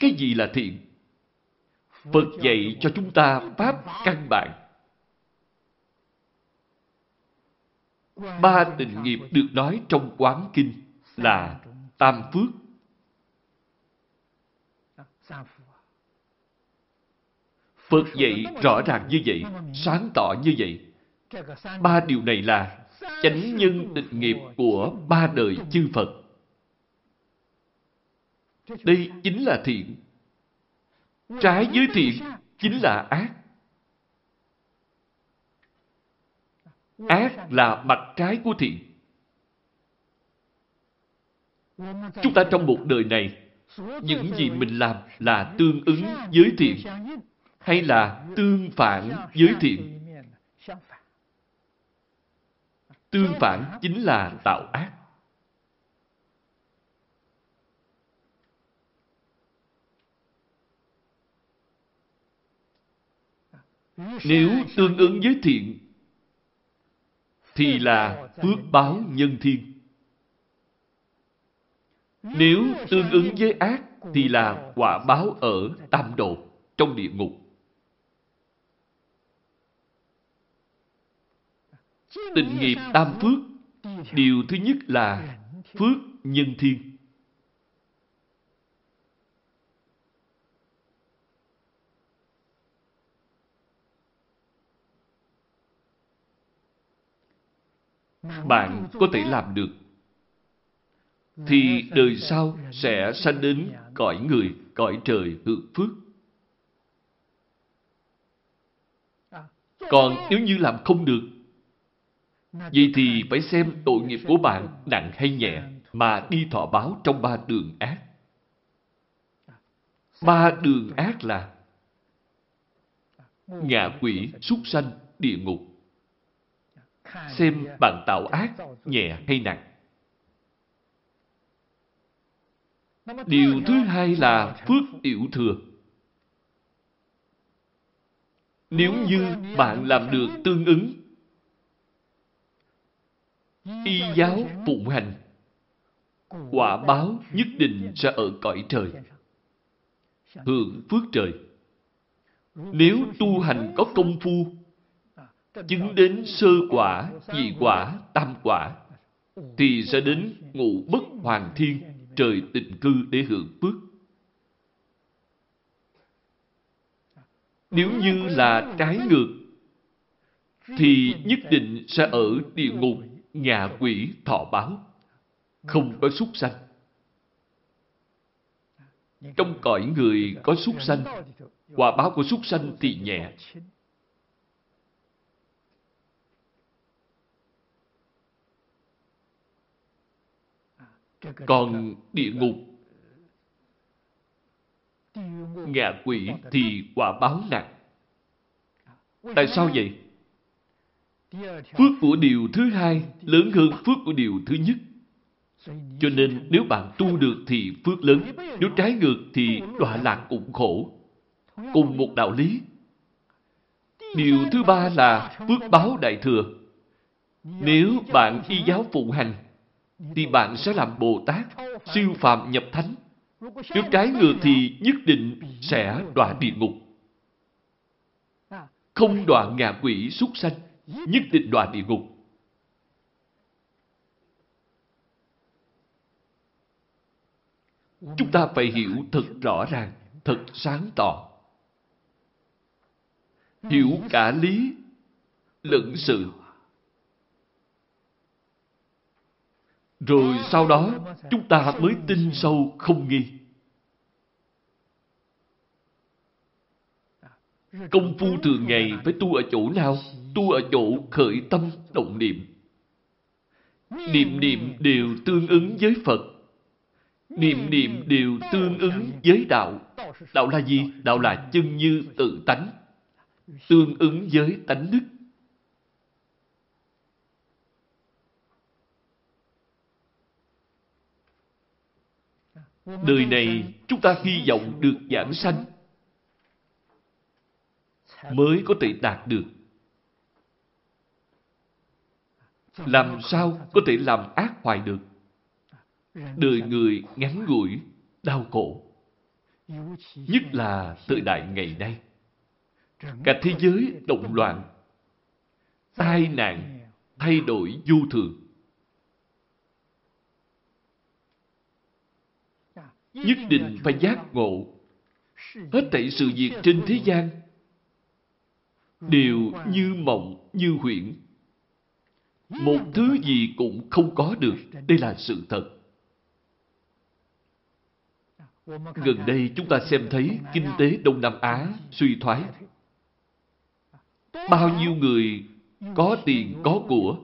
Cái gì là thiện? Phật dạy cho chúng ta Pháp căn bản. Ba tình nghiệp được nói trong quán kinh là tam phước. Phật dạy rõ ràng như vậy, sáng tỏ như vậy. Ba điều này là chánh nhân tịnh nghiệp của ba đời chư Phật. Đây chính là thiện. Trái với thiện chính là ác. Ác là mặt trái của thiện. Chúng ta trong một đời này, những gì mình làm là tương ứng với thiện hay là tương phản với thiện. Tương phản chính là tạo ác. Nếu tương ứng với thiện, thì là phước báo nhân thiên. Nếu tương ứng với ác, thì là quả báo ở tam độ, trong địa ngục. Tình nghiệp tam phước, điều thứ nhất là phước nhân thiên. Bạn có thể làm được thì đời sau sẽ sanh đến cõi người, cõi trời hưởng phước. Còn nếu như làm không được, vậy thì phải xem tội nghiệp của bạn nặng hay nhẹ mà đi thọ báo trong ba đường ác. Ba đường ác là ngạ quỷ, súc sanh, địa ngục xem bạn tạo ác nhẹ hay nặng. Điều thứ hai là phước tiểu thừa. Nếu như bạn làm được tương ứng, y giáo phụng hành, quả báo nhất định sẽ ở cõi trời, hưởng phước trời. Nếu tu hành có công phu, chứng đến sơ quả, dị quả, tam quả, thì sẽ đến ngũ bất hoàng thiên, trời tịnh cư để hưởng phước. Nếu như là trái ngược, thì nhất định sẽ ở địa ngục, nhà quỷ, thọ báo, không có súc sanh. Trong cõi người có súc sanh, quả báo của súc sanh thì nhẹ, Còn địa ngục, ngạ quỷ thì quả báo nặng. Tại sao vậy? Phước của điều thứ hai lớn hơn phước của điều thứ nhất. Cho nên nếu bạn tu được thì phước lớn, nếu trái ngược thì đọa lạc cũng khổ. Cùng một đạo lý. Điều thứ ba là phước báo đại thừa. Nếu bạn y giáo phụng hành, thì bạn sẽ làm Bồ Tát, siêu Phạm nhập thánh. Nếu trái ngược thì nhất định sẽ đọa địa ngục. Không đọa ngạ quỷ súc sanh, nhất định đọa địa ngục. Chúng ta phải hiểu thật rõ ràng, thật sáng tỏ. Hiểu cả lý lẫn sự Rồi sau đó, chúng ta mới tin sâu không nghi. Công phu thường ngày phải tu ở chỗ nào? Tu ở chỗ khởi tâm động niệm. Niệm niệm đều tương ứng với Phật. Niệm niệm đều tương ứng với đạo. Đạo là gì? Đạo là chân như tự tánh. Tương ứng với tánh đức. Đời này chúng ta hy vọng được giảng sanh mới có thể đạt được. Làm sao có thể làm ác hoài được? Đời người ngắn ngủi, đau khổ. Nhất là thời đại ngày nay. Cả thế giới động loạn, tai nạn, thay đổi vô thường. Nhất định phải giác ngộ. Hết thảy sự việc trên thế gian đều như mộng, như huyễn. Một thứ gì cũng không có được. Đây là sự thật. Gần đây chúng ta xem thấy kinh tế Đông Nam Á suy thoái. Bao nhiêu người có tiền, có của,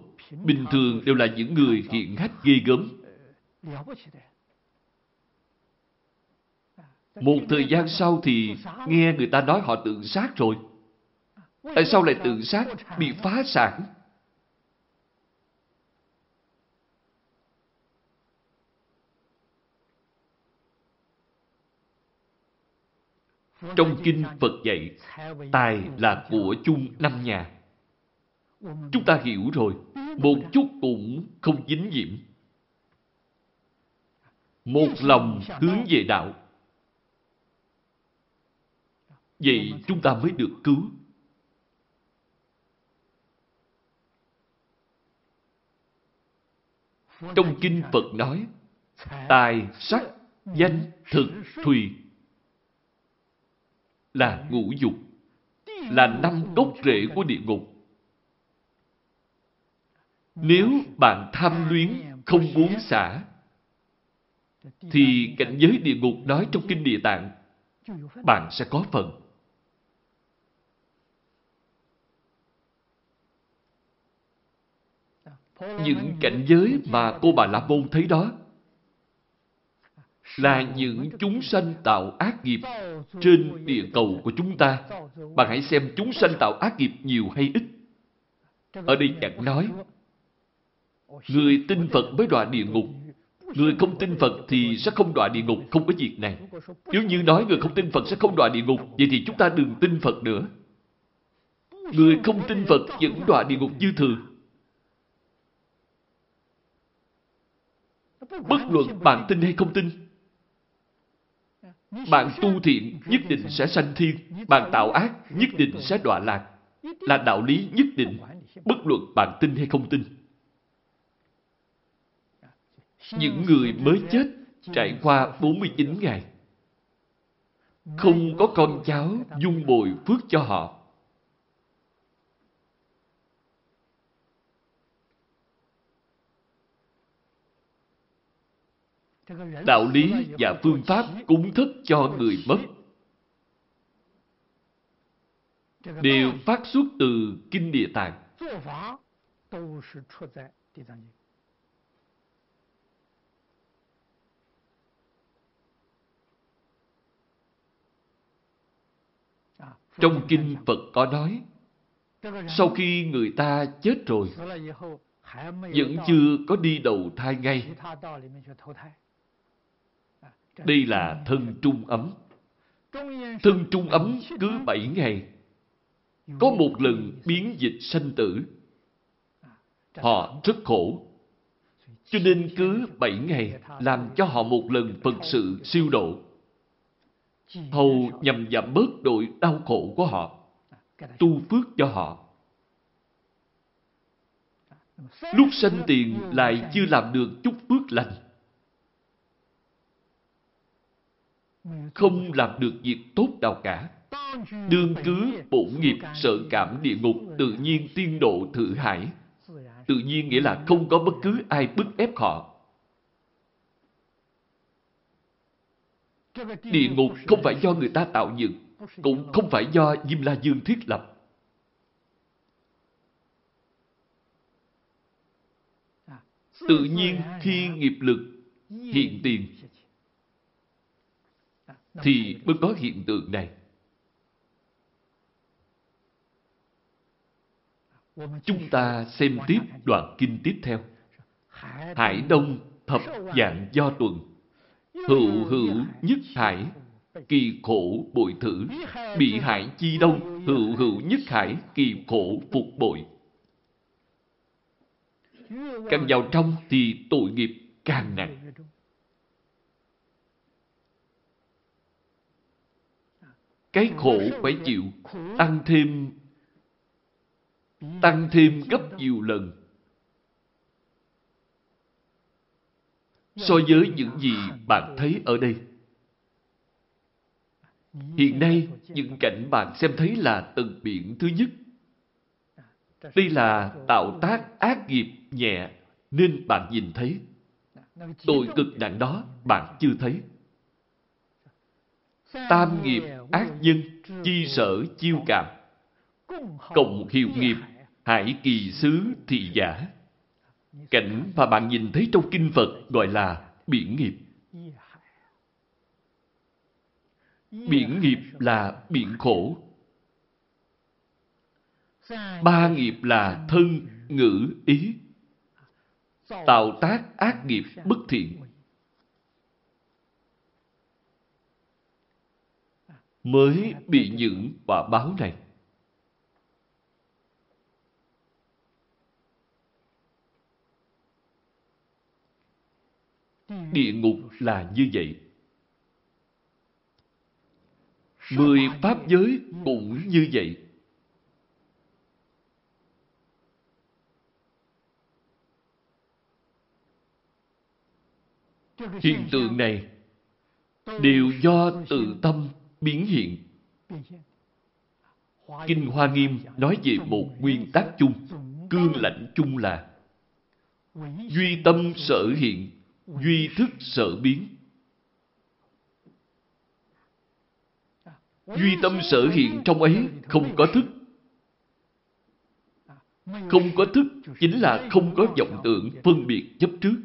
bình thường đều là những người hiện hách ghê gớm. Một thời gian sau thì nghe người ta nói họ tự sát rồi. Tại sao lại tự sát, bị phá sản? Trong kinh Phật dạy, tài là của chung năm nhà. Chúng ta hiểu rồi, một chút cũng không dính nhiễm. Một lòng hướng về đạo. Vậy chúng ta mới được cứu. Trong kinh Phật nói, tài, sắc, danh, thực, thùy. Là ngũ dục, là năm gốc rễ của địa ngục. Nếu bạn tham luyến, không muốn xả, thì cảnh giới địa ngục nói trong Kinh Địa Tạng, bạn sẽ có phần. Những cảnh giới mà cô bà La Môn thấy đó là những chúng sanh tạo ác nghiệp trên địa cầu của chúng ta. Bạn hãy xem chúng sanh tạo ác nghiệp nhiều hay ít. Ở đây chẳng nói. Người tin Phật mới đọa địa ngục. Người không tin Phật thì sẽ không đọa địa ngục, không có việc này. Nếu như nói người không tin Phật sẽ không đọa địa ngục, vậy thì chúng ta đừng tin Phật nữa. Người không tin Phật vẫn đọa địa ngục như thường. Bất luận bạn tin hay không tin, bạn tu thiện nhất định sẽ sanh thiên, bạn tạo ác nhất định sẽ đọa lạc. Là đạo lý nhất định, bất luận bạn tin hay không tin. Những người mới chết trải qua 49 ngày. Không có con cháu dung bồi phước cho họ. Đạo lý và phương pháp cúng thức cho người mất đều phát xuất từ Kinh Địa Tạng. Trong Kinh Phật có nói, sau khi người ta chết rồi, vẫn chưa có đi đầu thai ngay. Đây là thân trung ấm. Thân trung ấm cứ bảy ngày có một lần biến dịch sanh tử. Họ rất khổ. Cho nên cứ bảy ngày làm cho họ một lần Phật sự siêu độ. Hầu nhằm giảm bớt đội đau khổ của họ. Tu phước cho họ. Lúc sanh tiền lại chưa làm được chút phước lành. Không làm được việc tốt nào cả. Đương cứ bổn nghiệp sợ cảm địa ngục tự nhiên tiên độ thử hải. Tự nhiên nghĩa là không có bất cứ ai bức ép họ. Địa ngục không phải do người ta tạo dựng, cũng không phải do Diêm La Dương thiết lập. Tự nhiên khi nghiệp lực hiện tiền thì mới có hiện tượng này. Chúng ta xem tiếp đoạn kinh tiếp theo. Hải Đông thập dạng do tuần. Hữu hữu nhất hải, kỳ khổ bội thử. Bị hại chi đông, hữu hữu nhất hải, kỳ khổ phục bội. Càng vào trong thì tội nghiệp càng nặng. Cái khổ phải chịu, tăng thêm tăng thêm gấp nhiều lần. So với những gì bạn thấy ở đây. Hiện nay, những cảnh bạn xem thấy là tầng biển thứ nhất. Đây là tạo tác ác nghiệp nhẹ, nên bạn nhìn thấy. Tội cực nặng đó, bạn chưa thấy tam nghiệp ác nhân, chi sở chiêu cảm, cộng hiệu nghiệp, hải kỳ xứ thị giả. Cảnh mà bạn nhìn thấy trong kinh Phật gọi là biển nghiệp. Biển nghiệp là biển khổ. Ba nghiệp là thân, ngữ, ý. Tạo tác ác nghiệp bất thiện. Mới bị những quả báo này. Địa ngục là như vậy. Mười pháp giới cũng như vậy. Hiện tượng này đều do tự tâm biến hiện. Kinh Hoa Nghiêm nói về một nguyên tắc chung, cương lãnh chung là duy tâm sở hiện, duy thức sở biến. Duy tâm sở hiện trong ấy không có thức. Không có thức chính là không có vọng tưởng phân biệt chấp trước.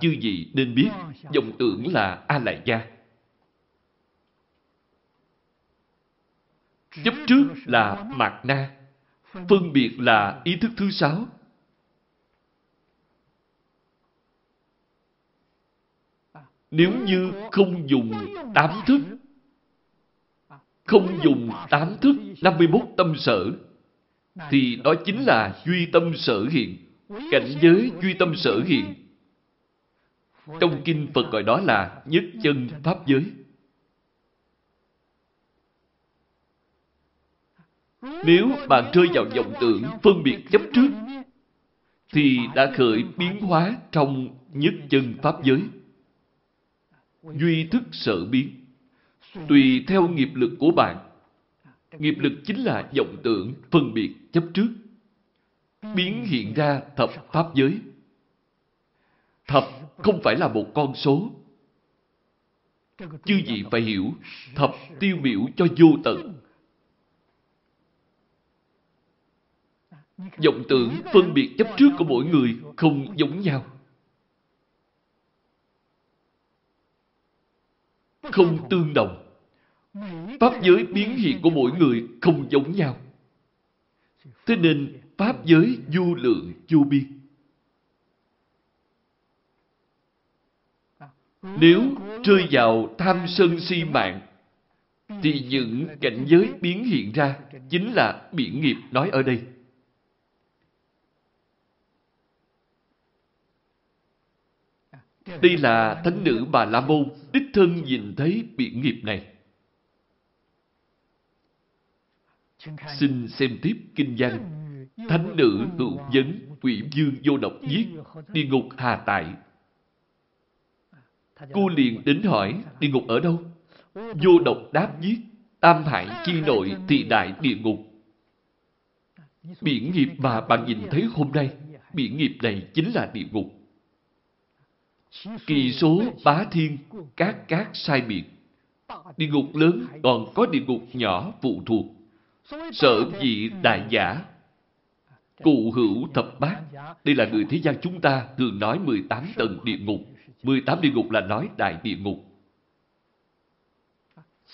Chư gì nên biết vọng tưởng là A Lại Gia. Chấp trước là Mạt Na. Phân biệt là ý thức thứ sáu. Nếu như không dùng tám thức, không dùng tám thức 51 tâm sở, thì đó chính là duy tâm sở hiện. Cảnh giới duy tâm sở hiện. Trong kinh Phật gọi đó là nhất chân Pháp giới. Nếu bạn rơi vào vọng tưởng phân biệt chấp trước, thì đã khởi biến hóa trong nhất chân Pháp giới duy thức sở biến. Tùy theo nghiệp lực của bạn, nghiệp lực chính là vọng tưởng, phân biệt, chấp trước. Biến hiện ra thập pháp giới. Thập không phải là một con số. Chư vị phải hiểu, thập tiêu biểu cho vô tận. Vọng tưởng phân biệt chấp trước của mỗi người không giống nhau. không tương đồng. Pháp giới biến hiện của mỗi người không giống nhau. Thế nên Pháp giới du lượng vô biên. Nếu rơi vào tham sân si mạng, thì những cảnh giới biến hiện ra chính là biển nghiệp nói ở đây. Đây là thánh nữ Bà La Môn đích thân nhìn thấy biển nghiệp này. Xin xem tiếp kinh văn. Thánh nữ hữu vấn, quỷ dương vô độc giết, địa ngục hà tại. Cô liền đến hỏi, địa ngục ở đâu? Vô độc đáp giết, tam hại chi nội thì đại địa ngục. Biển nghiệp mà bạn nhìn thấy hôm nay, biển nghiệp này chính là địa ngục kỳ số bá thiên, các các sai biệt. Địa ngục lớn còn có địa ngục nhỏ phụ thuộc. Sở dị đại giả, cụ hữu thập bát. Đây là người thế gian chúng ta thường nói 18 tầng địa ngục. 18 địa ngục là nói đại địa ngục.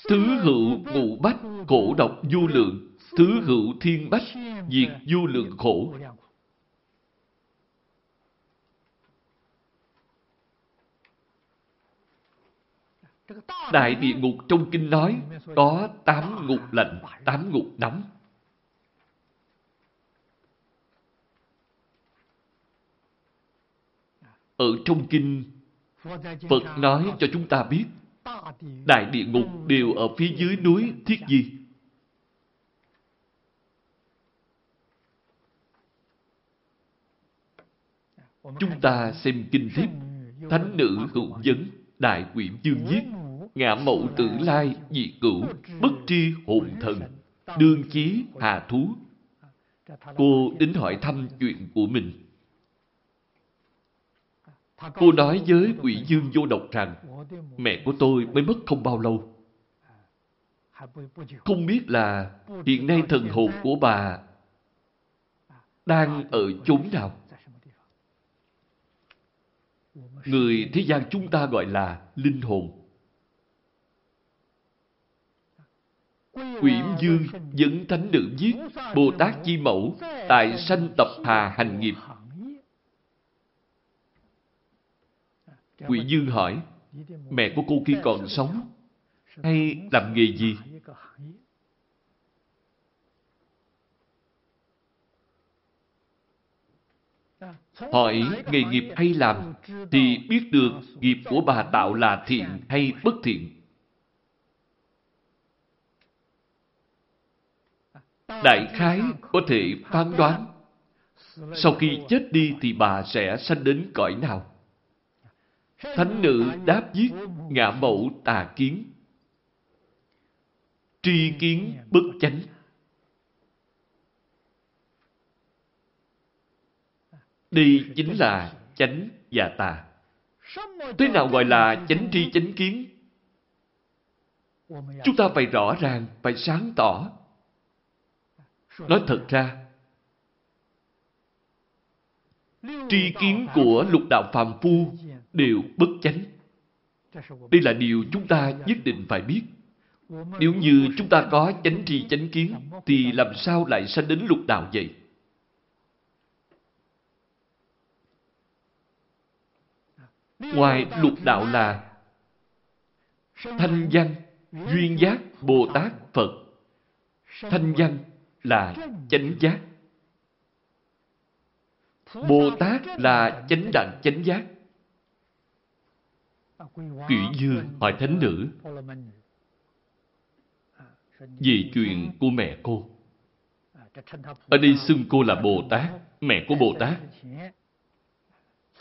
Thứ hữu ngũ bách, khổ độc du lượng. Thứ hữu thiên bách, diệt du lượng khổ. Đại địa ngục trong kinh nói có tám ngục lạnh, tám ngục nóng. Ở trong kinh, Phật nói cho chúng ta biết Đại địa ngục đều ở phía dưới núi Thiết Di. Chúng ta xem kinh thiếp Thánh nữ hữu vấn Đại quyển dương giết ngã mậu tử lai dị cửu bất tri hồn thần, đương chí hà thú cô đến hỏi thăm chuyện của mình Cô nói với quỷ dương vô độc rằng, mẹ của tôi mới mất không bao lâu. Không biết là hiện nay thần hồn của bà đang ở chốn nào? Người thế gian chúng ta gọi là linh hồn. Quỷ Dương dẫn thánh nữ viết Bồ Tát Chi Mẫu tại sanh tập hà hành nghiệp. Quỷ Dương hỏi, mẹ của cô khi còn sống hay làm nghề gì? Hỏi nghề nghiệp hay làm thì biết được nghiệp của bà tạo là thiện hay bất thiện. Đại khái có thể phán đoán sau khi chết đi thì bà sẽ sanh đến cõi nào. Thánh nữ đáp giết ngã mẫu tà kiến. Tri kiến bất chánh. Đây chính là chánh và tà. Thế nào gọi là chánh tri chánh kiến? Chúng ta phải rõ ràng, phải sáng tỏ. Nói thật ra, tri kiến của lục đạo phàm phu đều bất chánh. Đây là điều chúng ta nhất định phải biết. Nếu như chúng ta có chánh tri chánh kiến, thì làm sao lại sanh đến lục đạo vậy? Ngoài lục đạo là thanh văn, duyên giác, Bồ Tát, Phật. Thanh văn là chánh giác. Bồ Tát là chánh đẳng chánh giác. Quỷ Dương hỏi thánh nữ về chuyện của mẹ cô. Ở đây xưng cô là Bồ Tát, mẹ của Bồ Tát.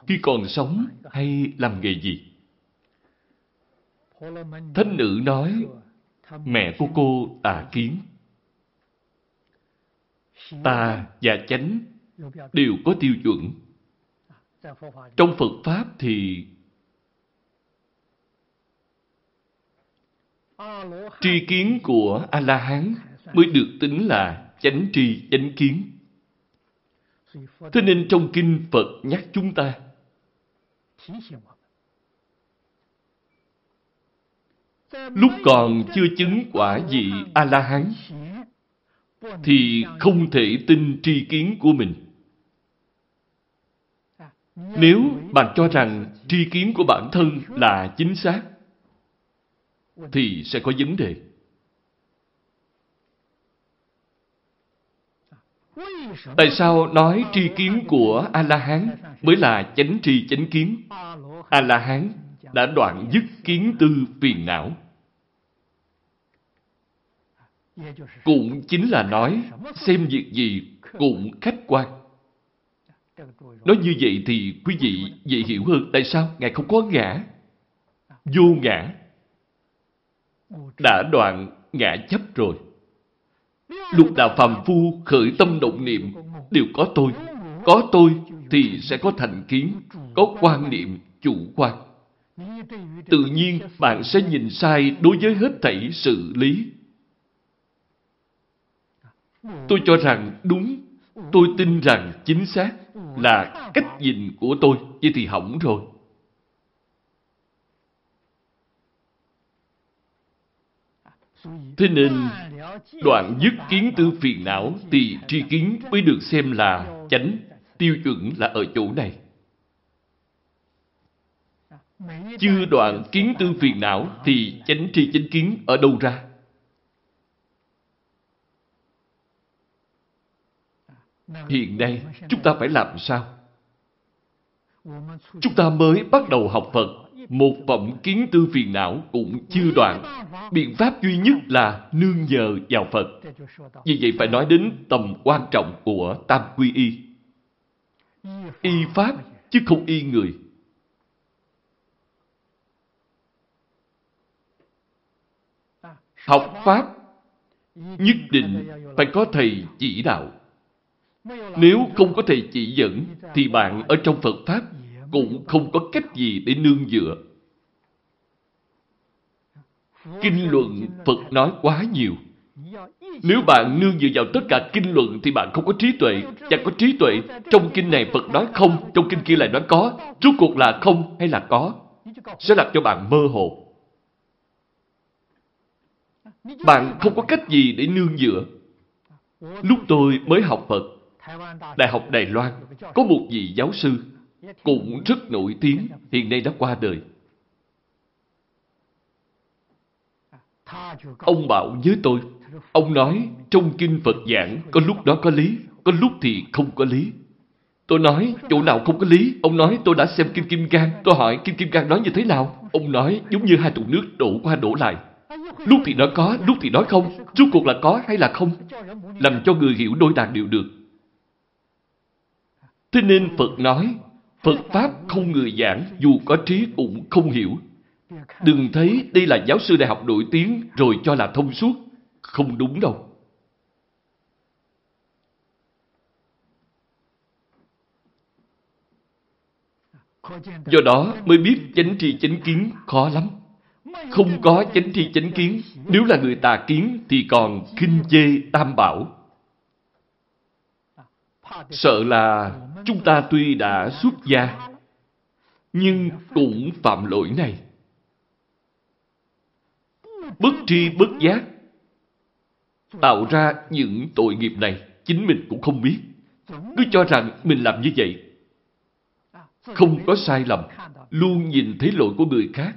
Khi còn sống hay làm nghề gì? Thánh nữ nói, mẹ của cô tà kiến. Tà và chánh đều có tiêu chuẩn. Trong Phật Pháp thì tri kiến của A-la-hán mới được tính là chánh tri, chánh kiến. Thế nên trong kinh Phật nhắc chúng ta, lúc còn chưa chứng quả vị A-la-hán thì không thể tin tri kiến của mình. Nếu bạn cho rằng tri kiến của bản thân là chính xác, thì sẽ có vấn đề. Tại sao nói tri kiến của A-la-hán mới là chánh tri chánh kiến? A-la-hán đã đoạn dứt kiến tư phiền não. Cũng chính là nói xem việc gì cũng khách quan. Nói như vậy thì quý vị dễ hiểu hơn tại sao Ngài không có ngã. Vô ngã. Đã đoạn ngã chấp rồi. Lục đạo phàm phu khởi tâm động niệm đều có tôi. Có tôi thì sẽ có thành kiến, có quan niệm chủ quan. Tự nhiên bạn sẽ nhìn sai đối với hết thảy sự lý. Tôi cho rằng đúng, tôi tin rằng chính xác là cách nhìn của tôi, vậy thì hỏng rồi. Thế nên, đoạn dứt kiến tư phiền não thì tri kiến mới được xem là chánh, tiêu chuẩn là ở chỗ này. Chưa đoạn kiến tư phiền não thì chánh tri chánh kiến ở đâu ra? Hiện nay, chúng ta phải làm sao? Chúng ta mới bắt đầu học Phật, một phẩm kiến tư phiền não cũng chưa đoạn. Biện pháp duy nhất là nương nhờ vào Phật. Vì vậy phải nói đến tầm quan trọng của Tam Quy Y. Y Pháp chứ không y người. Học Pháp nhất định phải có thầy chỉ đạo. Nếu không có thầy chỉ dẫn, thì bạn ở trong Phật Pháp cũng không có cách gì để nương dựa. Kinh luận Phật nói quá nhiều. Nếu bạn nương dựa vào tất cả kinh luận thì bạn không có trí tuệ. Chẳng có trí tuệ, trong kinh này Phật nói không, trong kinh kia lại nói có. Rốt cuộc là không hay là có? Sẽ làm cho bạn mơ hồ. Bạn không có cách gì để nương dựa. Lúc tôi mới học Phật, Đại học Đài Loan, có một vị giáo sư, cũng rất nổi tiếng, hiện nay đã qua đời. Ông bảo với tôi, ông nói trong kinh Phật giảng có lúc đó có lý, có lúc thì không có lý. Tôi nói chỗ nào không có lý, ông nói tôi đã xem Kinh Kim Cang, tôi hỏi Kinh Kim Cang nói như thế nào? Ông nói giống như hai tụ nước đổ qua đổ lại. Lúc thì nói có, lúc thì nói không, rốt cuộc là có hay là không? Làm cho người hiểu đôi đàn đều được. Thế nên Phật nói, Phật Pháp không người giảng, dù có trí cũng không hiểu. Đừng thấy đây là giáo sư đại học nổi tiếng rồi cho là thông suốt. Không đúng đâu. Do đó mới biết chánh tri chánh kiến khó lắm. Không có chánh tri chánh kiến, nếu là người tà kiến thì còn kinh chê tam bảo. Sợ là chúng ta tuy đã xuất gia, nhưng cũng phạm lỗi này. Bất tri bất giác, tạo ra những tội nghiệp này, chính mình cũng không biết. Cứ cho rằng mình làm như vậy. Không có sai lầm, luôn nhìn thấy lỗi của người khác.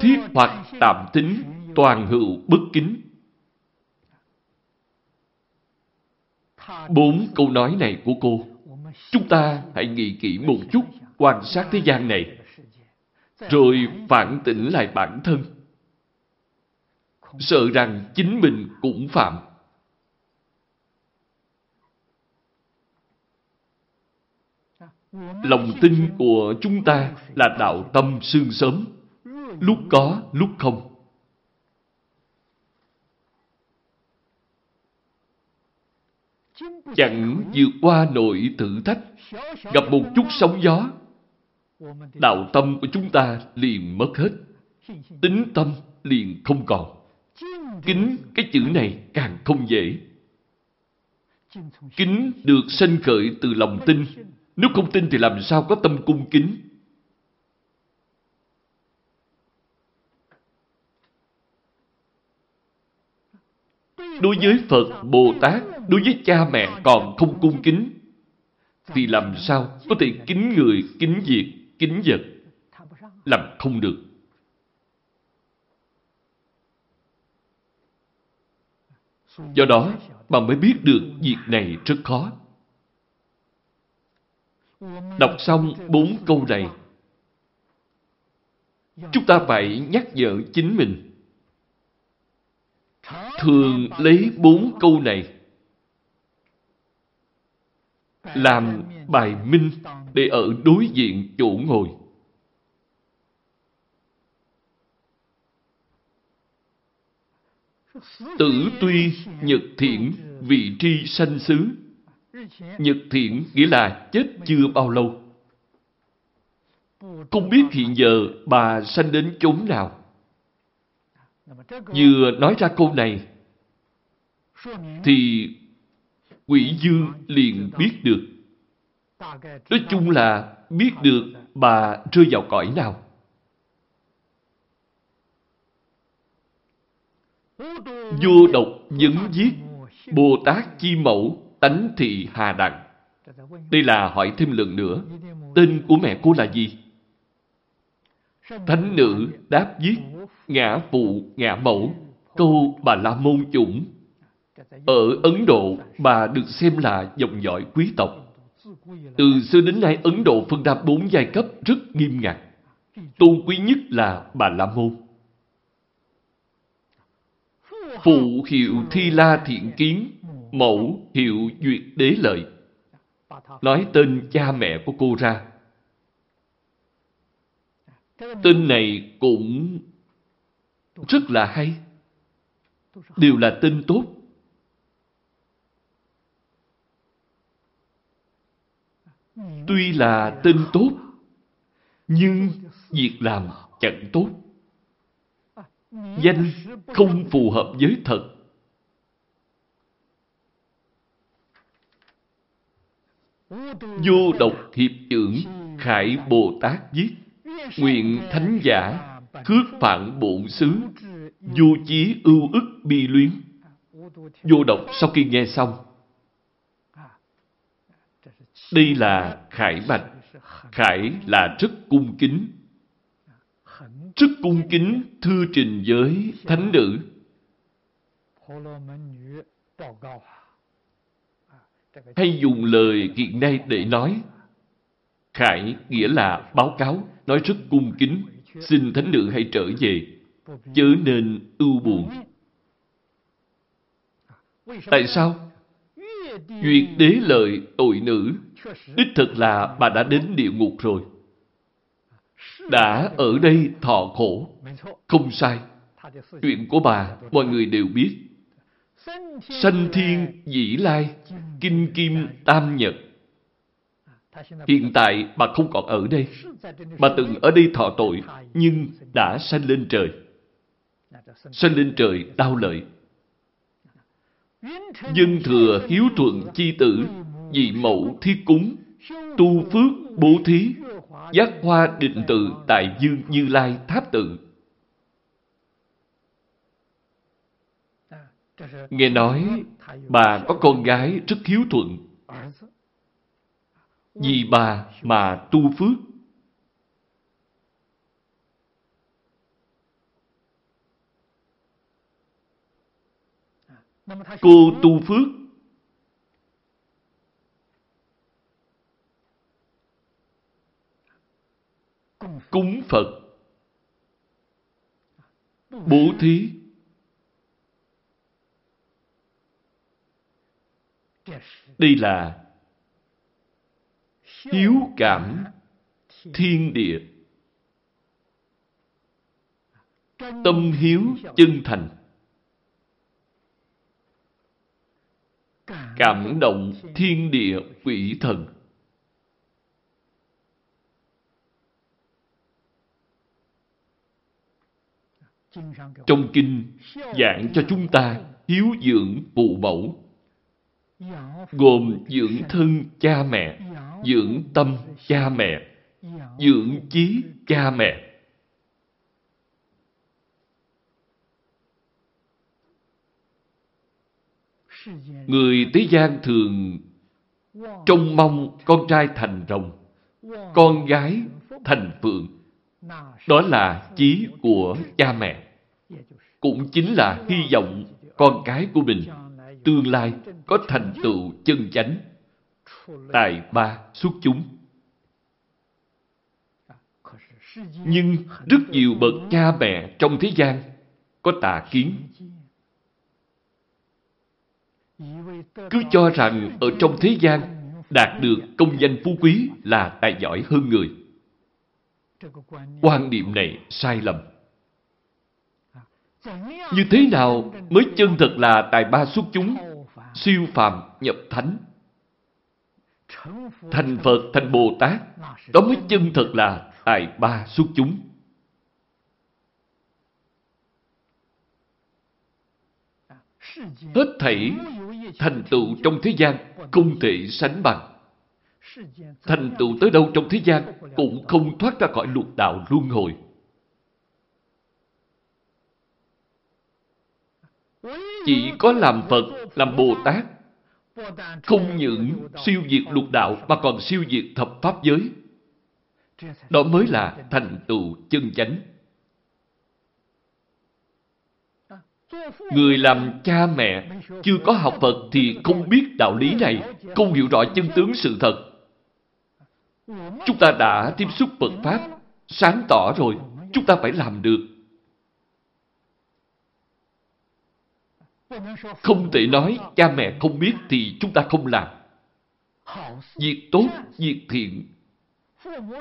Thiết hoặc tạm tính, toàn hữu bất kính. Bốn câu nói này của cô, chúng ta hãy nghĩ kỹ một chút, quan sát thế gian này, rồi phản tỉnh lại bản thân. Sợ rằng chính mình cũng phạm. Lòng tin của chúng ta là đạo tâm sương sớm, lúc có, lúc không. Chẳng vượt qua nổi thử thách, gặp một chút sóng gió, đạo tâm của chúng ta liền mất hết, tính tâm liền không còn. Kính cái chữ này càng không dễ. Kính được sanh khởi từ lòng tin. Nếu không tin thì làm sao có tâm cung kính? Đối với Phật, Bồ Tát, đối với cha mẹ còn không cung kính, thì làm sao có thể kính người, kính việc, kính vật? Làm không được. Do đó, bà mới biết được việc này rất khó. Đọc xong bốn câu này, chúng ta phải nhắc nhở chính mình. Thường lấy bốn câu này làm bài minh để ở đối diện chỗ ngồi. Tử tuy nhật thiện vị tri sanh xứ. Nhật thiện nghĩa là chết chưa bao lâu. Không biết hiện giờ bà sanh đến chốn nào. Vừa nói ra câu này, thì quỷ dương liền biết được. Nói chung là biết được bà rơi vào cõi nào. Vô độc nhấn giết, Bồ Tát chi mẫu, tánh thị hà đặng. Đây là hỏi thêm lần nữa. Tên của mẹ cô là gì? Thánh nữ đáp viết, ngã phụ, ngã mẫu, câu bà la môn chủng. Ở Ấn Độ, bà được xem là dòng dõi quý tộc. Từ xưa đến nay, Ấn Độ phân ra bốn giai cấp rất nghiêm ngặt. Tôn quý nhất là bà La Môn. Phụ hiệu Thi La Thiện Kiến, mẫu hiệu Duyệt Đế Lợi. Nói tên cha mẹ của cô ra. Tên này cũng rất là hay. Đều là tên tốt. Tuy là tên tốt, nhưng việc làm chẳng tốt. Danh không phù hợp với thật. Vô độc hiệp trưởng Khải Bồ Tát viết Nguyện thánh giả Khước phản bổn xứ Vô chí ưu ức bi luyến. Vô độc sau khi nghe xong. Đây là khải bạch Khải là rất cung kính. Rất cung kính thư trình với thánh nữ. Hay dùng lời hiện nay để nói. Khải nghĩa là báo cáo, nói rất cung kính, xin thánh nữ hãy trở về, chớ nên ưu buồn. Tại sao? Duyệt đế lợi tội nữ, đích thực là bà đã đến địa ngục rồi. Đã ở đây thọ khổ, không sai. Chuyện của bà, mọi người đều biết. Sanh thiên dĩ lai, kinh kim tam nhật. Hiện tại bà không còn ở đây. Bà từng ở đây thọ tội, nhưng đã sanh lên trời. Sanh lên trời đau lợi. Dân thừa hiếu thuận chi tử, dị mẫu thiết cúng, tu phước bố thí, giác hoa định tự tại dương như lai tháp tự Nghe nói bà có con gái rất hiếu thuận. Vì bà mà tu phước. Cô tu phước. Cúng Phật. Bố thí. Đây là hiếu cảm thiên địa. Tâm hiếu chân thành. Cảm động thiên địa quỷ thần. Trong kinh giảng cho chúng ta hiếu dưỡng phụ mẫu gồm dưỡng thân cha mẹ, dưỡng tâm cha mẹ, dưỡng chí cha mẹ. Người thế gian thường trông mong con trai thành rồng, con gái thành phượng. Đó là chí của cha mẹ. Cũng chính là hy vọng con cái của mình tương lai có thành tựu chân chánh, tài ba xuất chúng. Nhưng rất nhiều bậc cha mẹ trong thế gian có tà kiến. Cứ cho rằng ở trong thế gian đạt được công danh phú quý là tài giỏi hơn người. Quan niệm này sai lầm. Như thế nào mới chân thật là tài ba xuất chúng, siêu phàm nhập thánh? Thành Phật, thành Bồ Tát, đó mới chân thật là tài ba xuất chúng. Hết thảy thành tựu trong thế gian không thể sánh bằng. Thành tựu tới đâu trong thế gian cũng không thoát ra khỏi luật đạo luân hồi. Chỉ có làm Phật, làm Bồ Tát, không những siêu diệt lục đạo mà còn siêu diệt thập pháp giới. Đó mới là thành tựu chân chánh. Người làm cha mẹ chưa có học Phật thì không biết đạo lý này, không hiểu rõ chân tướng sự thật. Chúng ta đã tiếp xúc Phật Pháp, sáng tỏ rồi, chúng ta phải làm được. Không thể nói cha mẹ không biết thì chúng ta không làm. Việc tốt, việc thiện.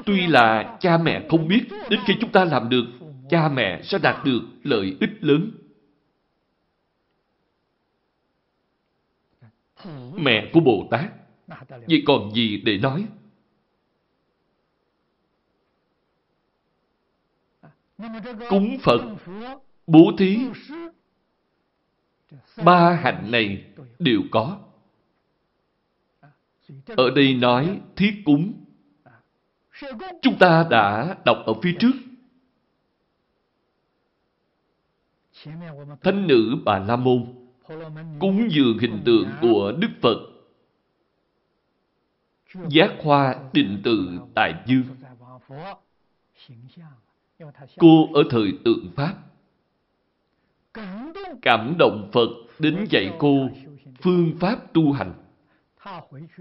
Tuy là cha mẹ không biết, đến khi chúng ta làm được, cha mẹ sẽ đạt được lợi ích lớn. Mẹ của Bồ Tát, vậy còn gì để nói? Cúng Phật, bố thí, ba hạnh này đều có. Ở đây nói thiết cúng. Chúng ta đã đọc ở phía trước. Thánh nữ Bà La Môn cúng dường hình tượng của Đức Phật giác hoa định tự tại dương. Cô ở thời tượng Pháp cảm động Phật đến dạy cô phương pháp tu hành.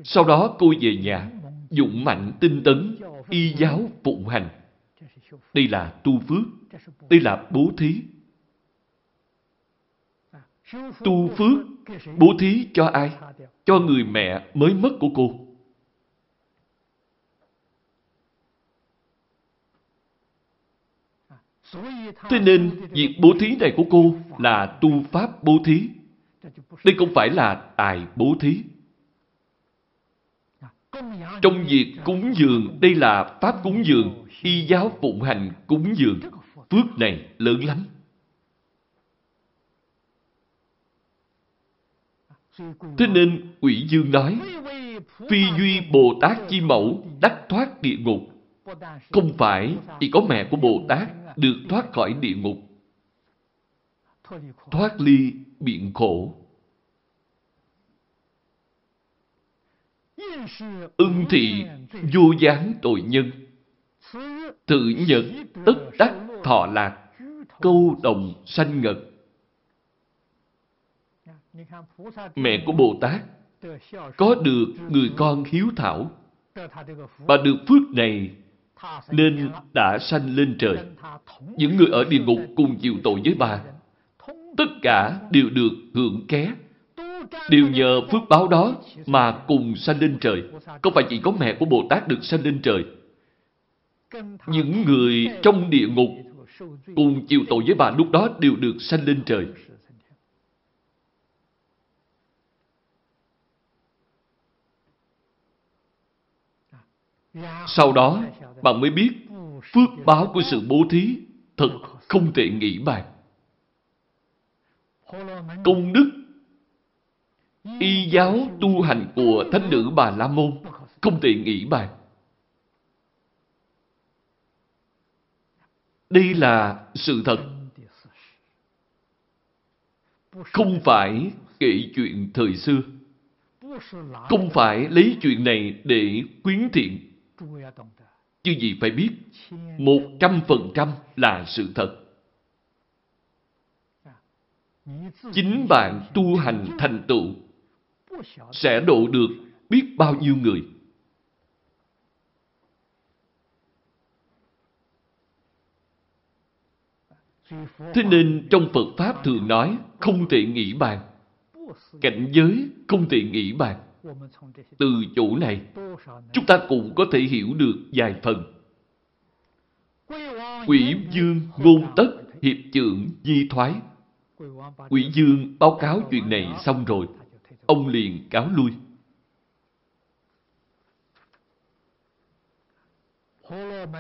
Sau đó cô về nhà, dụng mạnh tinh tấn, y giáo phụng hành. Đây là tu phước, đây là bố thí. Tu phước, bố thí cho ai? Cho người mẹ mới mất của cô. Thế nên, việc bố thí này của cô là tu pháp bố thí. Đây không phải là tài bố thí. Trong việc cúng dường, đây là pháp cúng dường, y giáo phụng hành cúng dường. Phước này lớn lắm. Thế nên, quỷ dương nói, Phi duy Bồ Tát chi mẫu đắc thoát địa ngục. Không phải chỉ có mẹ của Bồ Tát được thoát khỏi địa ngục. Thoát ly biện khổ. Ưng thị vô gián tội nhân. Tự nhật tất đắc thọ lạc. Câu đồng sanh ngật. Mẹ của Bồ Tát có được người con hiếu thảo. Bà được phước này nên đã sanh lên trời. Những người ở địa ngục cùng chịu tội với bà, tất cả đều được hưởng ké. Đều nhờ phước báo đó mà cùng sanh lên trời. Không phải chỉ có mẹ của Bồ Tát được sanh lên trời. Những người trong địa ngục cùng chịu tội với bà lúc đó đều được sanh lên trời. Sau đó, bạn mới biết phước báo của sự bố thí thật không thể nghĩ bàn. Công đức y giáo tu hành của thánh nữ Bà La Môn không thể nghĩ bàn. Đây là sự thật. Không phải kể chuyện thời xưa. Không phải lấy chuyện này để quyến thiện Chứ gì phải biết, một trăm phần trăm là sự thật. Chính bạn tu hành thành tựu sẽ độ được biết bao nhiêu người. Thế nên trong Phật Pháp thường nói không thể nghĩ bàn. Cảnh giới không thể nghĩ bàn. Từ chỗ này, chúng ta cũng có thể hiểu được vài phần. Quỷ dương ngôn tất hiệp trưởng di thoái. Quỷ dương báo cáo chuyện này xong rồi, ông liền cáo lui.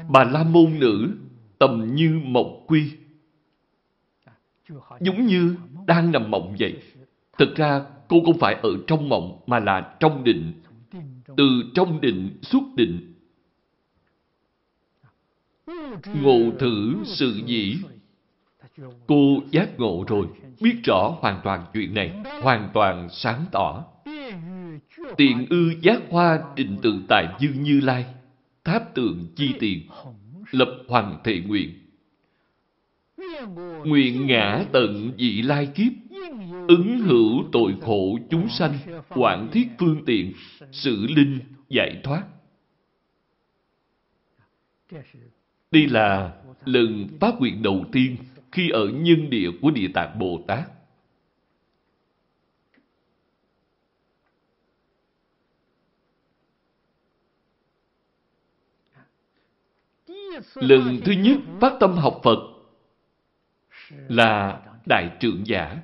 Bà La Môn Nữ tầm như mộng quy. Giống như đang nằm mộng vậy. Thực ra cô không phải ở trong mộng mà là trong định. Từ trong định xuất định. Ngộ thử sự dĩ. Cô giác ngộ rồi, biết rõ hoàn toàn chuyện này, hoàn toàn sáng tỏ. Tiện ư giác hoa định tự tại dương như lai, tháp tượng chi tiền, lập hoàng thệ nguyện. Nguyện ngã tận dị lai kiếp, ứng hữu tội khổ chúng sanh, quản thiết phương tiện, sự linh, giải thoát. Đây là lần phát nguyện đầu tiên khi ở nhân địa của Địa Tạng Bồ Tát. Lần thứ nhất phát tâm học Phật là Đại trưởng giả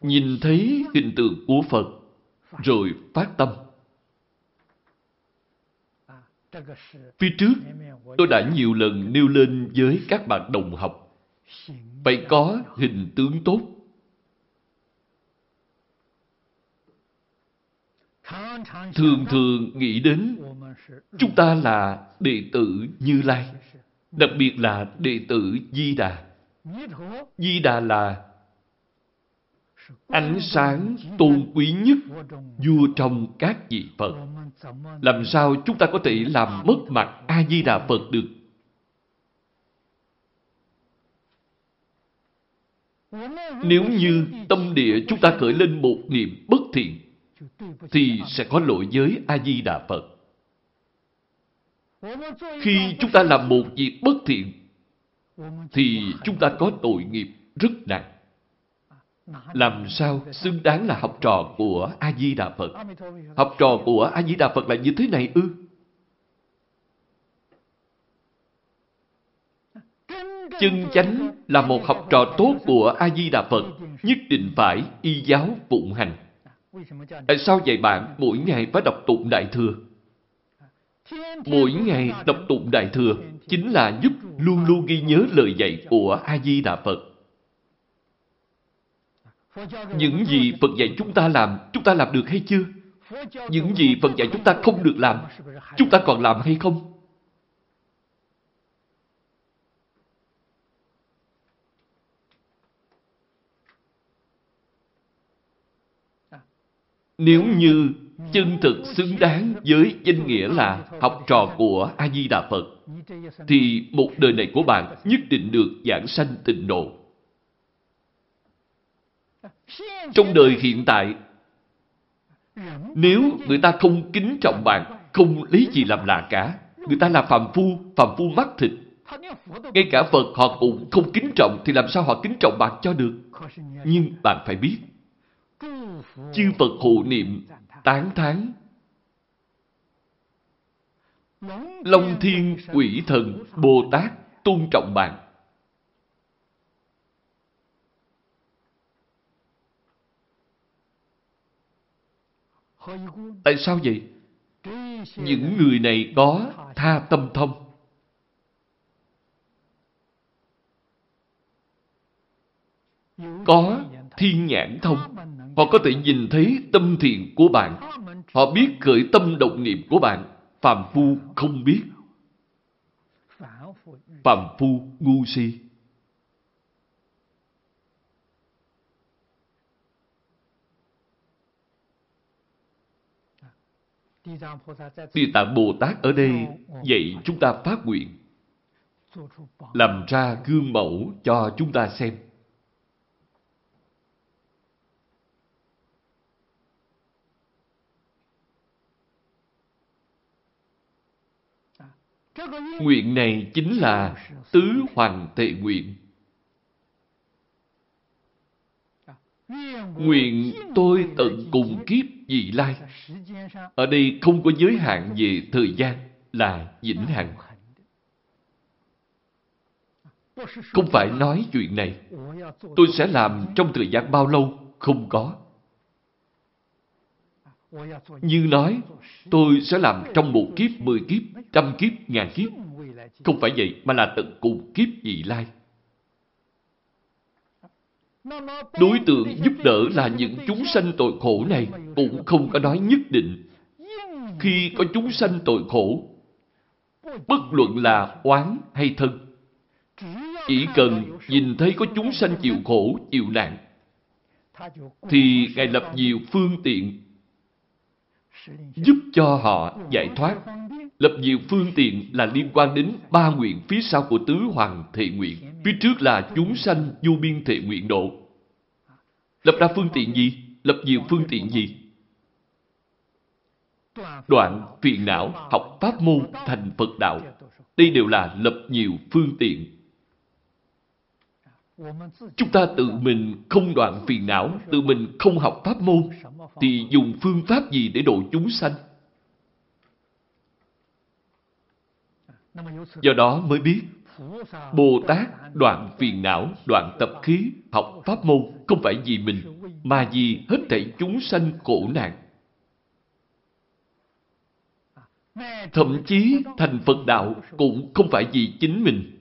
nhìn thấy hình tượng của Phật, rồi phát tâm. Phía trước, tôi đã nhiều lần nêu lên với các bạn đồng học, phải có hình tướng tốt. Thường thường nghĩ đến chúng ta là đệ tử Như Lai, đặc biệt là đệ tử Di Đà. Di Đà là ánh sáng tôn quý nhất vua trong các vị Phật. Làm sao chúng ta có thể làm mất mặt A-di-đà Phật được? Nếu như tâm địa chúng ta khởi lên một niệm bất thiện, thì sẽ có lỗi với A-di-đà Phật. Khi chúng ta làm một việc bất thiện, thì chúng ta có tội nghiệp rất nặng làm sao xứng đáng là học trò của a di đà phật học trò của a di đà phật là như thế này ư? Chân chánh là một học trò tốt của a di đà phật nhất định phải y giáo phụng hành. Tại sao vậy bạn? Mỗi ngày phải đọc tụng đại thừa. Mỗi ngày đọc tụng đại thừa chính là giúp luôn luôn ghi nhớ lời dạy của a di đà phật những gì Phật dạy chúng ta làm, chúng ta làm được hay chưa? Những gì Phật dạy chúng ta không được làm, chúng ta còn làm hay không? Nếu như chân thực xứng đáng với danh nghĩa là học trò của A-di-đà Phật, thì một đời này của bạn nhất định được giảng sanh tịnh độ. Trong đời hiện tại, nếu người ta không kính trọng bạn, không lấy gì làm lạ cả, người ta là phàm phu, phàm phu mắt thịt. Ngay cả Phật họ cũng không kính trọng thì làm sao họ kính trọng bạn cho được. Nhưng bạn phải biết, chư Phật hộ niệm, tán thán, Long Thiên, Quỷ Thần, Bồ Tát tôn trọng bạn. Tại sao vậy? Những người này có tha tâm thông. Có thiên nhãn thông. Họ có thể nhìn thấy tâm thiện của bạn. Họ biết khởi tâm động niệm của bạn. Phạm phu không biết. Phạm phu ngu si. Địa Tạng Bồ Tát ở đây dạy chúng ta phát nguyện, làm ra gương mẫu cho chúng ta xem. Nguyện này chính là tứ hoàng tệ nguyện. Nguyện tôi tận cùng kiếp vị lai. Ở đây không có giới hạn về thời gian là vĩnh hằng. Không phải nói chuyện này. Tôi sẽ làm trong thời gian bao lâu? Không có. Như nói, tôi sẽ làm trong một kiếp, mười kiếp, trăm kiếp, ngàn kiếp. Không phải vậy, mà là tận cùng kiếp vị lai. Đối tượng giúp đỡ là những chúng sanh tội khổ này cũng không có nói nhất định. Khi có chúng sanh tội khổ, bất luận là oán hay thân, chỉ cần nhìn thấy có chúng sanh chịu khổ, chịu nạn, thì Ngài lập nhiều phương tiện giúp cho họ giải thoát. Lập nhiều phương tiện là liên quan đến ba nguyện phía sau của tứ hoàng thệ nguyện. Phía trước là chúng sanh vô biên thệ nguyện độ. Lập ra phương tiện gì? Lập nhiều phương tiện gì? Đoạn phiền não, học pháp môn, thành Phật đạo. Đây đều là lập nhiều phương tiện. Chúng ta tự mình không đoạn phiền não, tự mình không học pháp môn, thì dùng phương pháp gì để độ chúng sanh? Do đó mới biết, Bồ Tát đoạn phiền não, đoạn tập khí, học pháp môn không phải vì mình, mà vì hết thảy chúng sanh khổ nạn. Thậm chí thành Phật đạo cũng không phải vì chính mình.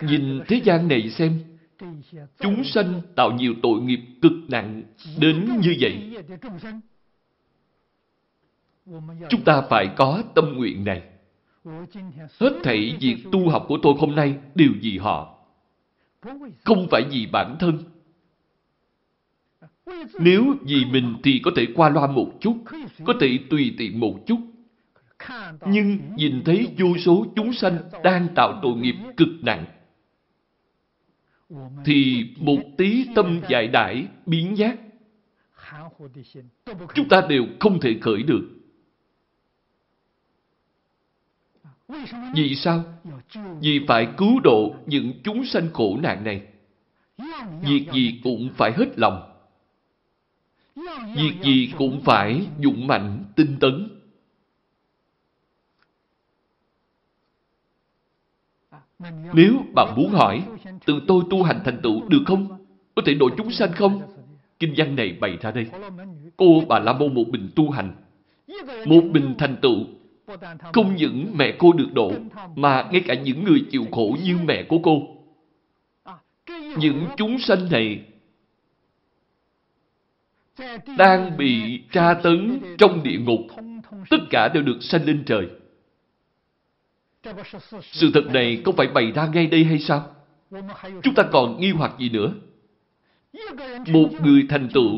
Nhìn thế gian này xem, chúng sanh tạo nhiều tội nghiệp cực nặng đến như vậy. Chúng ta phải có tâm nguyện này. Hết thảy việc tu học của tôi hôm nay đều vì họ. Không phải vì bản thân. Nếu vì mình thì có thể qua loa một chút, có thể tùy tiện một chút. Nhưng nhìn thấy vô số chúng sanh đang tạo tội nghiệp cực nặng, thì một tí tâm dại đãi, biến giác, chúng ta đều không thể khởi được. Vì sao? Vì phải cứu độ những chúng sanh khổ nạn này. Việc gì cũng phải hết lòng. Việc gì cũng phải dũng mạnh, tinh tấn. Nếu bạn muốn hỏi, từ tôi tu hành thành tựu được không? Có thể độ chúng sanh không? Kinh văn này bày ra đây. Cô bà La Môn một mình tu hành. Một mình thành tựu. Không những mẹ cô được độ, mà ngay cả những người chịu khổ như mẹ của cô. Những chúng sanh này đang bị tra tấn trong địa ngục, tất cả đều được sanh lên trời. Sự thật này không phải bày ra ngay đây hay sao? Chúng ta còn nghi hoặc gì nữa? Một người thành tựu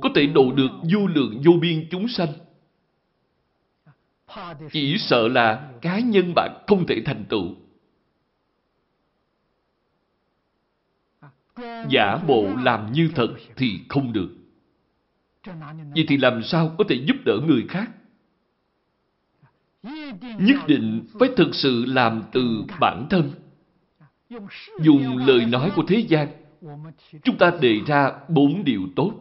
có thể độ được vô lượng vô biên chúng sanh. Chỉ sợ là cá nhân bạn không thể thành tựu. Giả bộ làm như thật thì không được. Vậy thì làm sao có thể giúp đỡ người khác? Nhất định phải thực sự làm từ bản thân. Dùng lời nói của thế gian, chúng ta đề ra bốn điều tốt.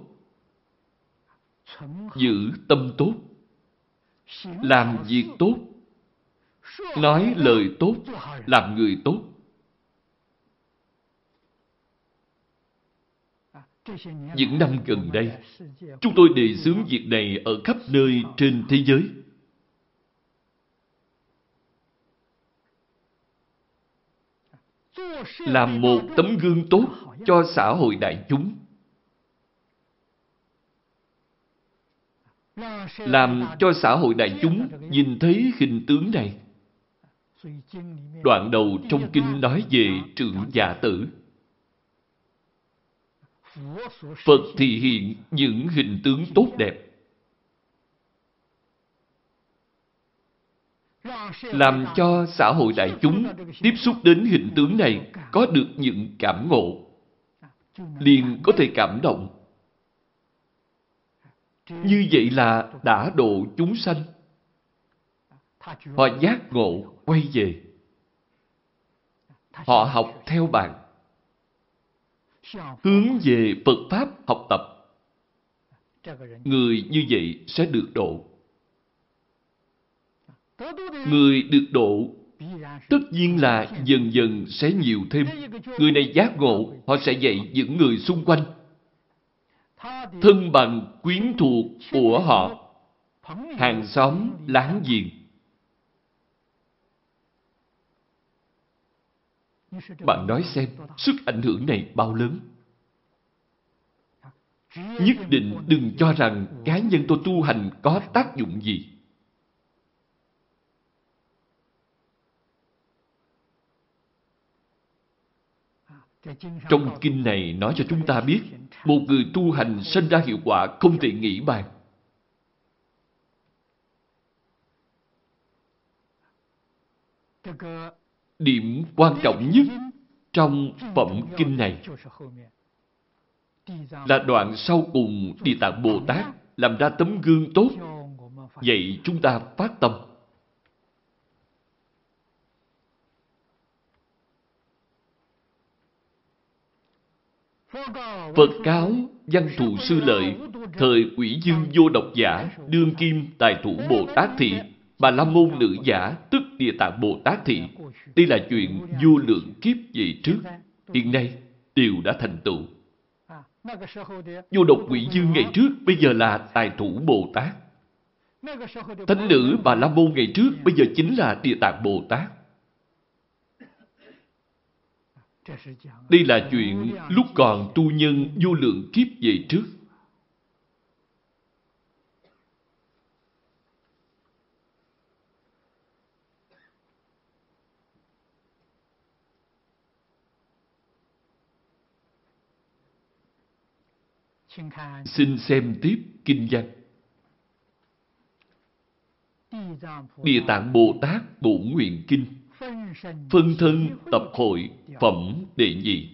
Giữ tâm tốt, làm việc tốt, nói lời tốt, làm người tốt. Những năm gần đây, chúng tôi đề xướng việc này ở khắp nơi trên thế giới. Làm một tấm gương tốt cho xã hội đại chúng. Làm cho xã hội đại chúng nhìn thấy hình tướng này. Đoạn đầu trong kinh nói về trưởng giả tử. Phật thì hiện những hình tướng tốt đẹp. Làm cho xã hội đại chúng tiếp xúc đến hình tướng này có được những cảm ngộ, liền có thể cảm động. Như vậy là đã độ chúng sanh. Họ giác ngộ, quay về. Họ học theo bạn hướng về Phật Pháp học tập. Người như vậy sẽ được độ. Người được độ tất nhiên là dần dần sẽ nhiều thêm. Người này giác ngộ, họ sẽ dạy những người xung quanh. Thân bằng quyến thuộc của họ, hàng xóm, láng giềng. Bạn nói xem, sức ảnh hưởng này bao lớn. Nhất định đừng cho rằng cá nhân tôi tu hành có tác dụng gì. Trong kinh này nói cho chúng ta biết, một người tu hành sinh ra hiệu quả không thể nghĩ bàn. Điểm quan trọng nhất trong phẩm kinh này là đoạn sau cùng Địa Tạng Bồ Tát làm ra tấm gương tốt vậy chúng ta phát tâm. Phật cáo, văn thù sư lợi, thời quỷ dương vô độc giả, đương kim tài thủ Bồ Tát thị, Bà La Môn nữ giả, tức Địa Tạng Bồ Tát thị. Đây là chuyện vô lượng kiếp về trước. Hiện nay đều đã thành tựu. Vô độc quỷ dương ngày trước, bây giờ là tài thủ Bồ Tát. Thánh nữ Bà La Môn ngày trước, bây giờ chính là Địa Tạng Bồ Tát. Đây là chuyện lúc còn tu nhân vô lượng kiếp về trước. Xin xem tiếp kinh văn. Địa Tạng Bồ Tát Bổn Nguyện Kinh Phân thân tập hội phẩm đệ nhị.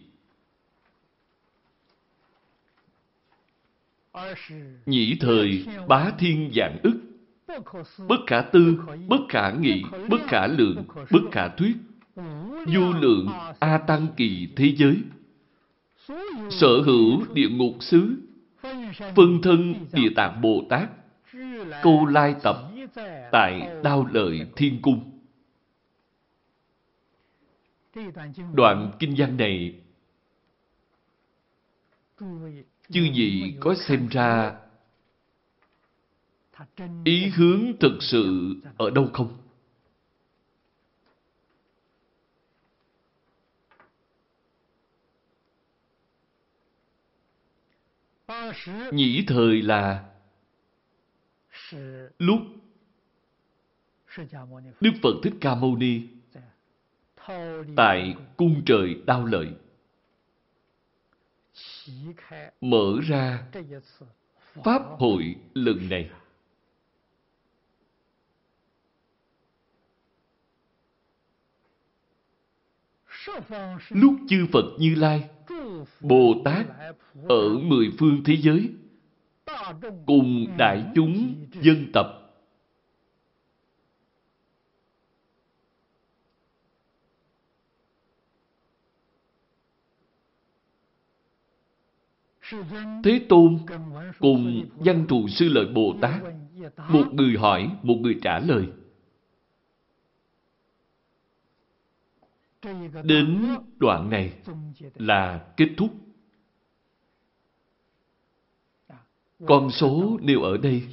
Nhĩ thời bá thiên dạng ức. Bất khả tư, bất khả nghị, bất khả lượng, bất khả thuyết. Du lượng A Tăng Kỳ thế giới. Sở hữu địa ngục xứ. Phân thân Địa Tạng Bồ Tát. Câu lai tập Tại Đao Lợi Thiên Cung. Đoạn kinh văn này Chư vị có xem ra ý hướng thực sự ở đâu không? Nhĩ thời là lúc Đức Phật Thích Ca Mâu Ni tại cung trời đao lợi. Mở ra pháp hội lần này. Lúc chư phật như lai, bồ tát ở mười phương thế giới, cùng đại chúng dân tập Thế Tôn cùng văn thù sư lợi Bồ Tát, một người hỏi, một người trả lời. Đến đoạn này là kết thúc. Con số nêu ở đây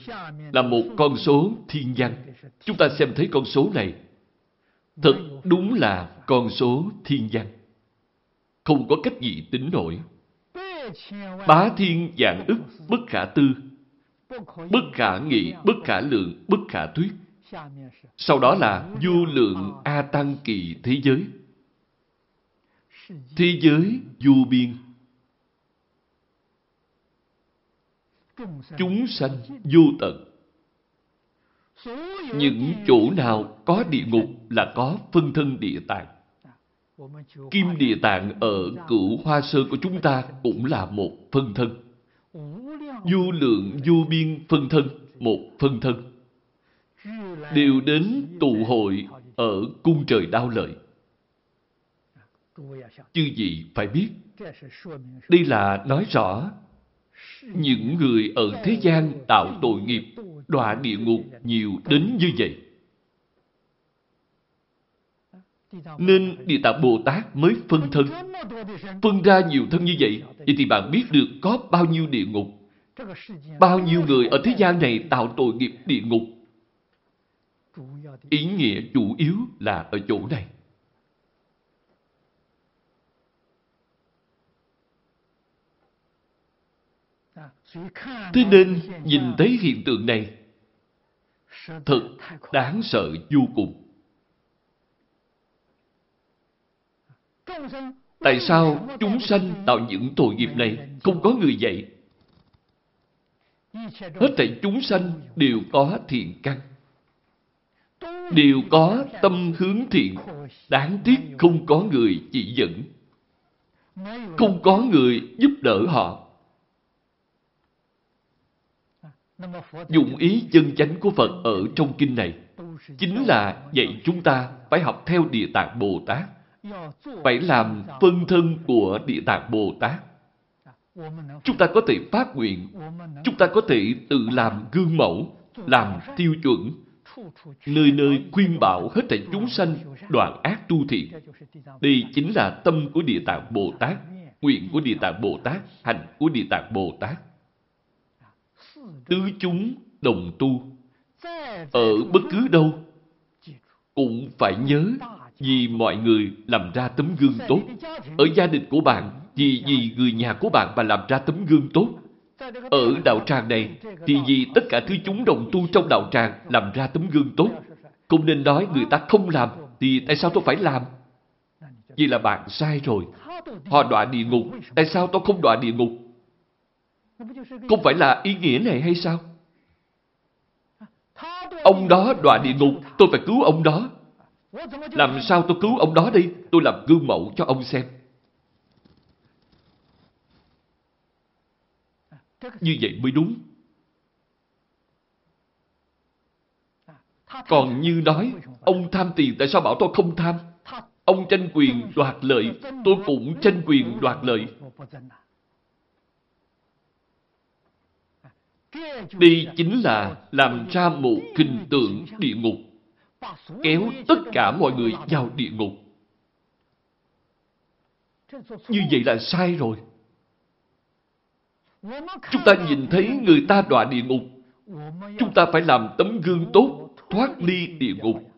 là một con số thiên văn. Chúng ta xem thấy con số này. Thật đúng là con số thiên văn. Không có cách gì tính nổi. Bá thiên dạng ức bất khả tư, bất khả nghị, bất khả lượng, bất khả thuyết. Sau đó là du lượng A Tăng kỳ thế giới. Thế giới du biên. Chúng sanh vô tận. Những chỗ nào có địa ngục là có phân thân địa tạng. Kim Địa Tạng ở cửu Hoa Sơn của chúng ta cũng là một phân thân. Vô lượng vô biên phân thân, một phân thân. Đều đến tụ hội ở cung trời đao lợi. Chư vị phải biết, đây là nói rõ những người ở thế gian tạo tội nghiệp, đọa địa ngục nhiều đến như vậy. Nên Địa Tạng Bồ Tát mới phân thân. Phân ra nhiều thân như vậy, vậy thì bạn biết được có bao nhiêu địa ngục. Bao nhiêu người ở thế gian này tạo tội nghiệp địa ngục. Ý nghĩa chủ yếu là ở chỗ này. Thế nên nhìn thấy hiện tượng này thật đáng sợ vô cùng. Tại sao chúng sanh tạo những tội nghiệp này không có người dạy? Hết thảy chúng sanh đều có thiện căn. Đều có tâm hướng thiện. Đáng tiếc không có người chỉ dẫn. Không có người giúp đỡ họ. Dụng ý chân chánh của Phật ở trong kinh này chính là dạy chúng ta phải học theo Địa Tạng Bồ Tát phải làm phân thân của Địa Tạng Bồ Tát. Chúng ta có thể phát nguyện, chúng ta có thể tự làm gương mẫu, làm tiêu chuẩn, nơi nơi khuyên bảo hết thảy chúng sanh đoạn ác tu thiện. Đây chính là tâm của Địa Tạng Bồ Tát. nguyện của Địa Tạng Bồ Tát, hành của Địa Tạng Bồ Tát. Tứ chúng đồng tu, ở bất cứ đâu, cũng phải nhớ vì mọi người làm ra tấm gương tốt. Ở gia đình của bạn, thì vì người nhà của bạn mà làm ra tấm gương tốt. Ở đạo tràng này, thì vì tất cả thứ chúng đồng tu trong đạo tràng làm ra tấm gương tốt. Không nên nói người ta không làm, thì tại sao tôi phải làm? Vì là bạn sai rồi. Họ đọa địa ngục, tại sao tôi không đọa địa ngục? Không phải là ý nghĩa này hay sao? Ông đó đọa địa ngục, tôi phải cứu ông đó. Làm sao tôi cứu ông đó đi? Tôi làm gương mẫu cho ông xem. Như vậy mới đúng. Còn như nói, ông tham tiền tại sao bảo tôi không tham? Ông tranh quyền đoạt lợi, tôi cũng tranh quyền đoạt lợi. Đây chính là làm ra một hình tượng địa ngục, kéo tất cả mọi người vào địa ngục. Như vậy là sai rồi. Chúng ta nhìn thấy người ta đọa địa ngục, chúng ta phải làm tấm gương tốt, thoát ly địa ngục.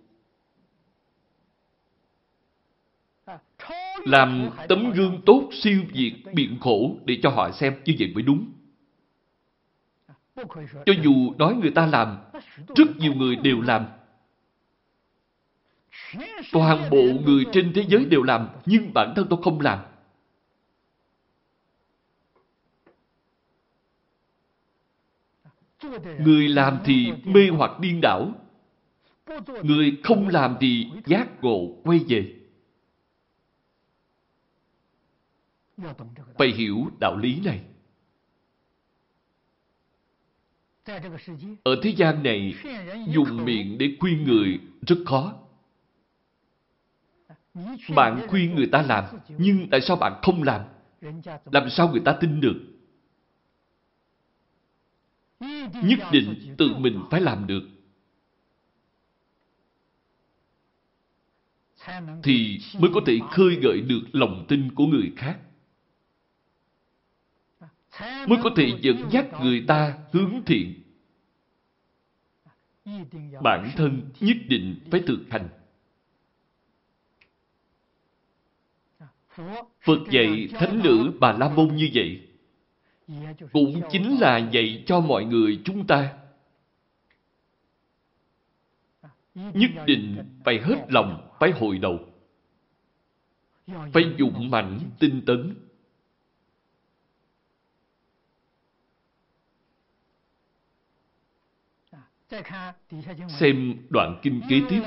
Làm tấm gương tốt siêu việt biện khổ để cho họ xem như vậy mới đúng. Cho dù nói người ta làm, rất nhiều người đều làm. Toàn bộ người trên thế giới đều làm, nhưng bản thân tôi không làm. Người làm thì mê hoặc điên đảo. Người không làm thì giác ngộ quay về. Phải hiểu đạo lý này. Ở thế gian này, dùng miệng để khuyên người rất khó. Bạn khuyên người ta làm, nhưng tại sao bạn không làm? Làm sao người ta tin được? Nhất định tự mình phải làm được. Thì mới có thể khơi gợi được lòng tin của người khác mới có thể dẫn dắt người ta hướng thiện. Bản thân nhất định phải thực hành. Phật dạy thánh nữ Bà La Môn như vậy, cũng chính là dạy cho mọi người chúng ta. Nhất định phải hết lòng, phải hồi đầu. Phải dụng mạnh, tinh tấn. Xem đoạn kinh kế tiếp.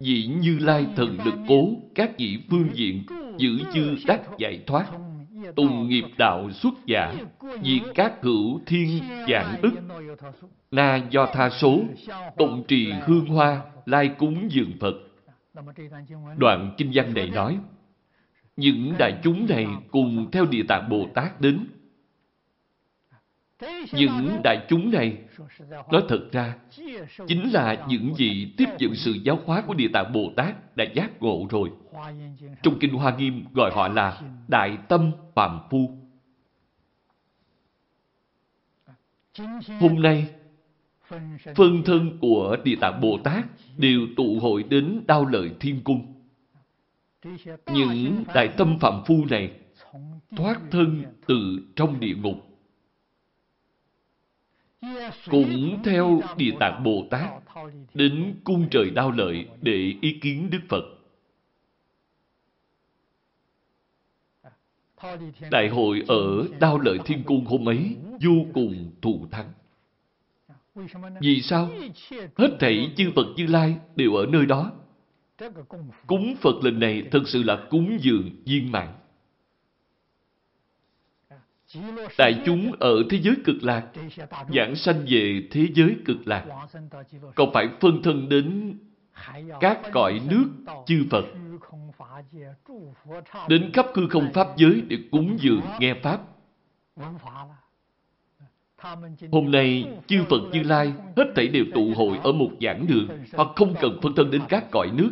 Dĩ Như Lai thần lực cố, các vị phương diện, giữ chư đắc giải thoát. Tùng nghiệp đạo xuất giả, diệt các hữu thiên giảng ức. Na do tha số, tụng trì hương hoa, lai cúng dường Phật. Đoạn kinh văn này nói, những đại chúng này cùng theo Địa Tạng Bồ Tát đến những đại chúng này, nói thật ra, chính là những gì tiếp nhận sự giáo hóa của Địa Tạng Bồ Tát đã giác ngộ rồi. Trong Kinh Hoa Nghiêm gọi họ là Đại Tâm Phạm Phu. Hôm nay, phân thân của Địa Tạng Bồ Tát đều tụ hội đến Đao Lợi Thiên Cung. Những đại tâm phạm phu này thoát thân từ trong địa ngục cũng theo Địa Tạng Bồ Tát đến cung trời đao lợi để ý kiến Đức Phật. Đại hội ở Đao Lợi Thiên Cung hôm ấy vô cùng thù thắng. Vì sao? Hết thảy chư Phật Như Lai đều ở nơi đó. Cúng Phật lần này thật sự là cúng dường viên mạng Đại chúng ở thế giới cực lạc giảng sanh về thế giới cực lạc còn phải phân thân đến các cõi nước chư Phật đến khắp hư không Pháp giới để cúng dường nghe Pháp. Hôm nay, chư Phật Như Lai hết thảy đều tụ hội ở một giảng đường hoặc không cần phân thân đến các cõi nước.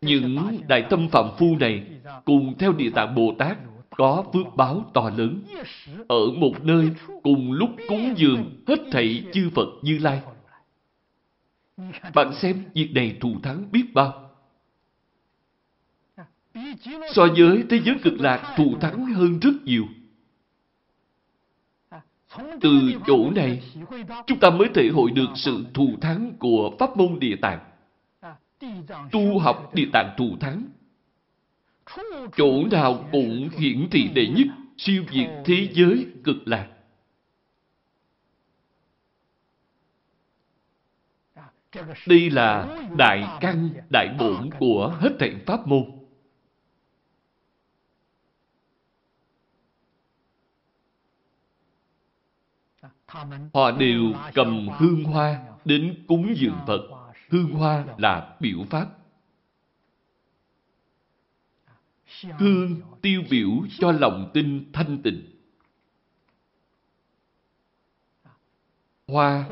Những đại tâm phạm phu này cùng theo Địa Tạng Bồ Tát có phước báo to lớn. Ở một nơi cùng lúc cúng dường hết thảy chư Phật Như Lai. Bạn xem việc này thù thắng biết bao. So với thế giới cực lạc thù thắng hơn rất nhiều. Từ chỗ này, chúng ta mới thể hội được sự thù thắng của pháp môn địa tạng. Tu học địa tạng thù thắng. Chỗ nào cũng hiển thị đệ nhất, siêu việt thế giới cực lạc. Đây là đại căn, đại bổn của hết thảy pháp môn. Họ đều cầm hương hoa đến cúng dường Phật. Hương hoa là biểu pháp. Hương tiêu biểu cho lòng tin thanh tịnh. Hoa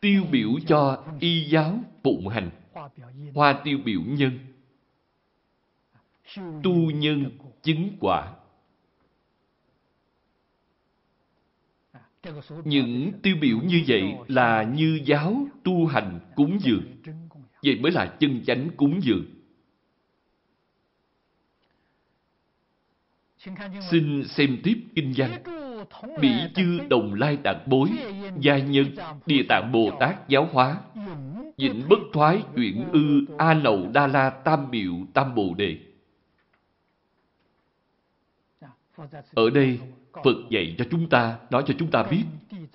tiêu biểu cho y giáo phụng hành. Hoa tiêu biểu nhân. Tu nhân chứng quả. Những tiêu biểu như vậy là như giáo tu hành cúng dường. Vậy mới là chân chánh cúng dường. Xin xem tiếp kinh văn. Bỉ chư đồng lai tạng bối, gia nhân, địa tạng Bồ Tát giáo hóa, dĩnh bất thoái chuyển ư A Nậu Đa La Tam Biểu Tam Bồ Đề. Ở đây, Phật dạy cho chúng ta, nói cho chúng ta biết,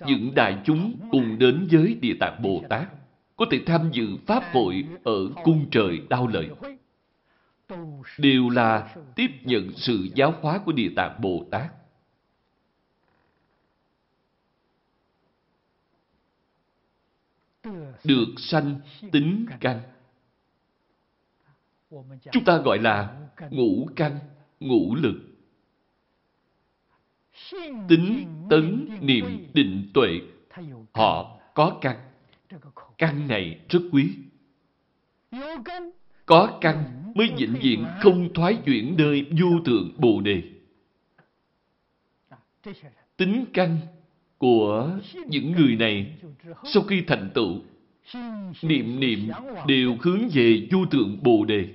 những đại chúng cùng đến với Địa Tạng Bồ Tát, có thể tham dự Pháp hội ở cung trời đau lợi. Đều là tiếp nhận sự giáo hóa của Địa Tạng Bồ Tát. Được sanh tính căn. Chúng ta gọi là ngũ căn, ngũ lực tính tấn niệm định tuệ, họ có căn. Căn này rất quý. Có căn mới vĩnh viễn không thoái chuyển nơi vô thượng bồ đề. Tính căn của những người này sau khi thành tựu, niệm niệm đều hướng về vô thượng bồ đề.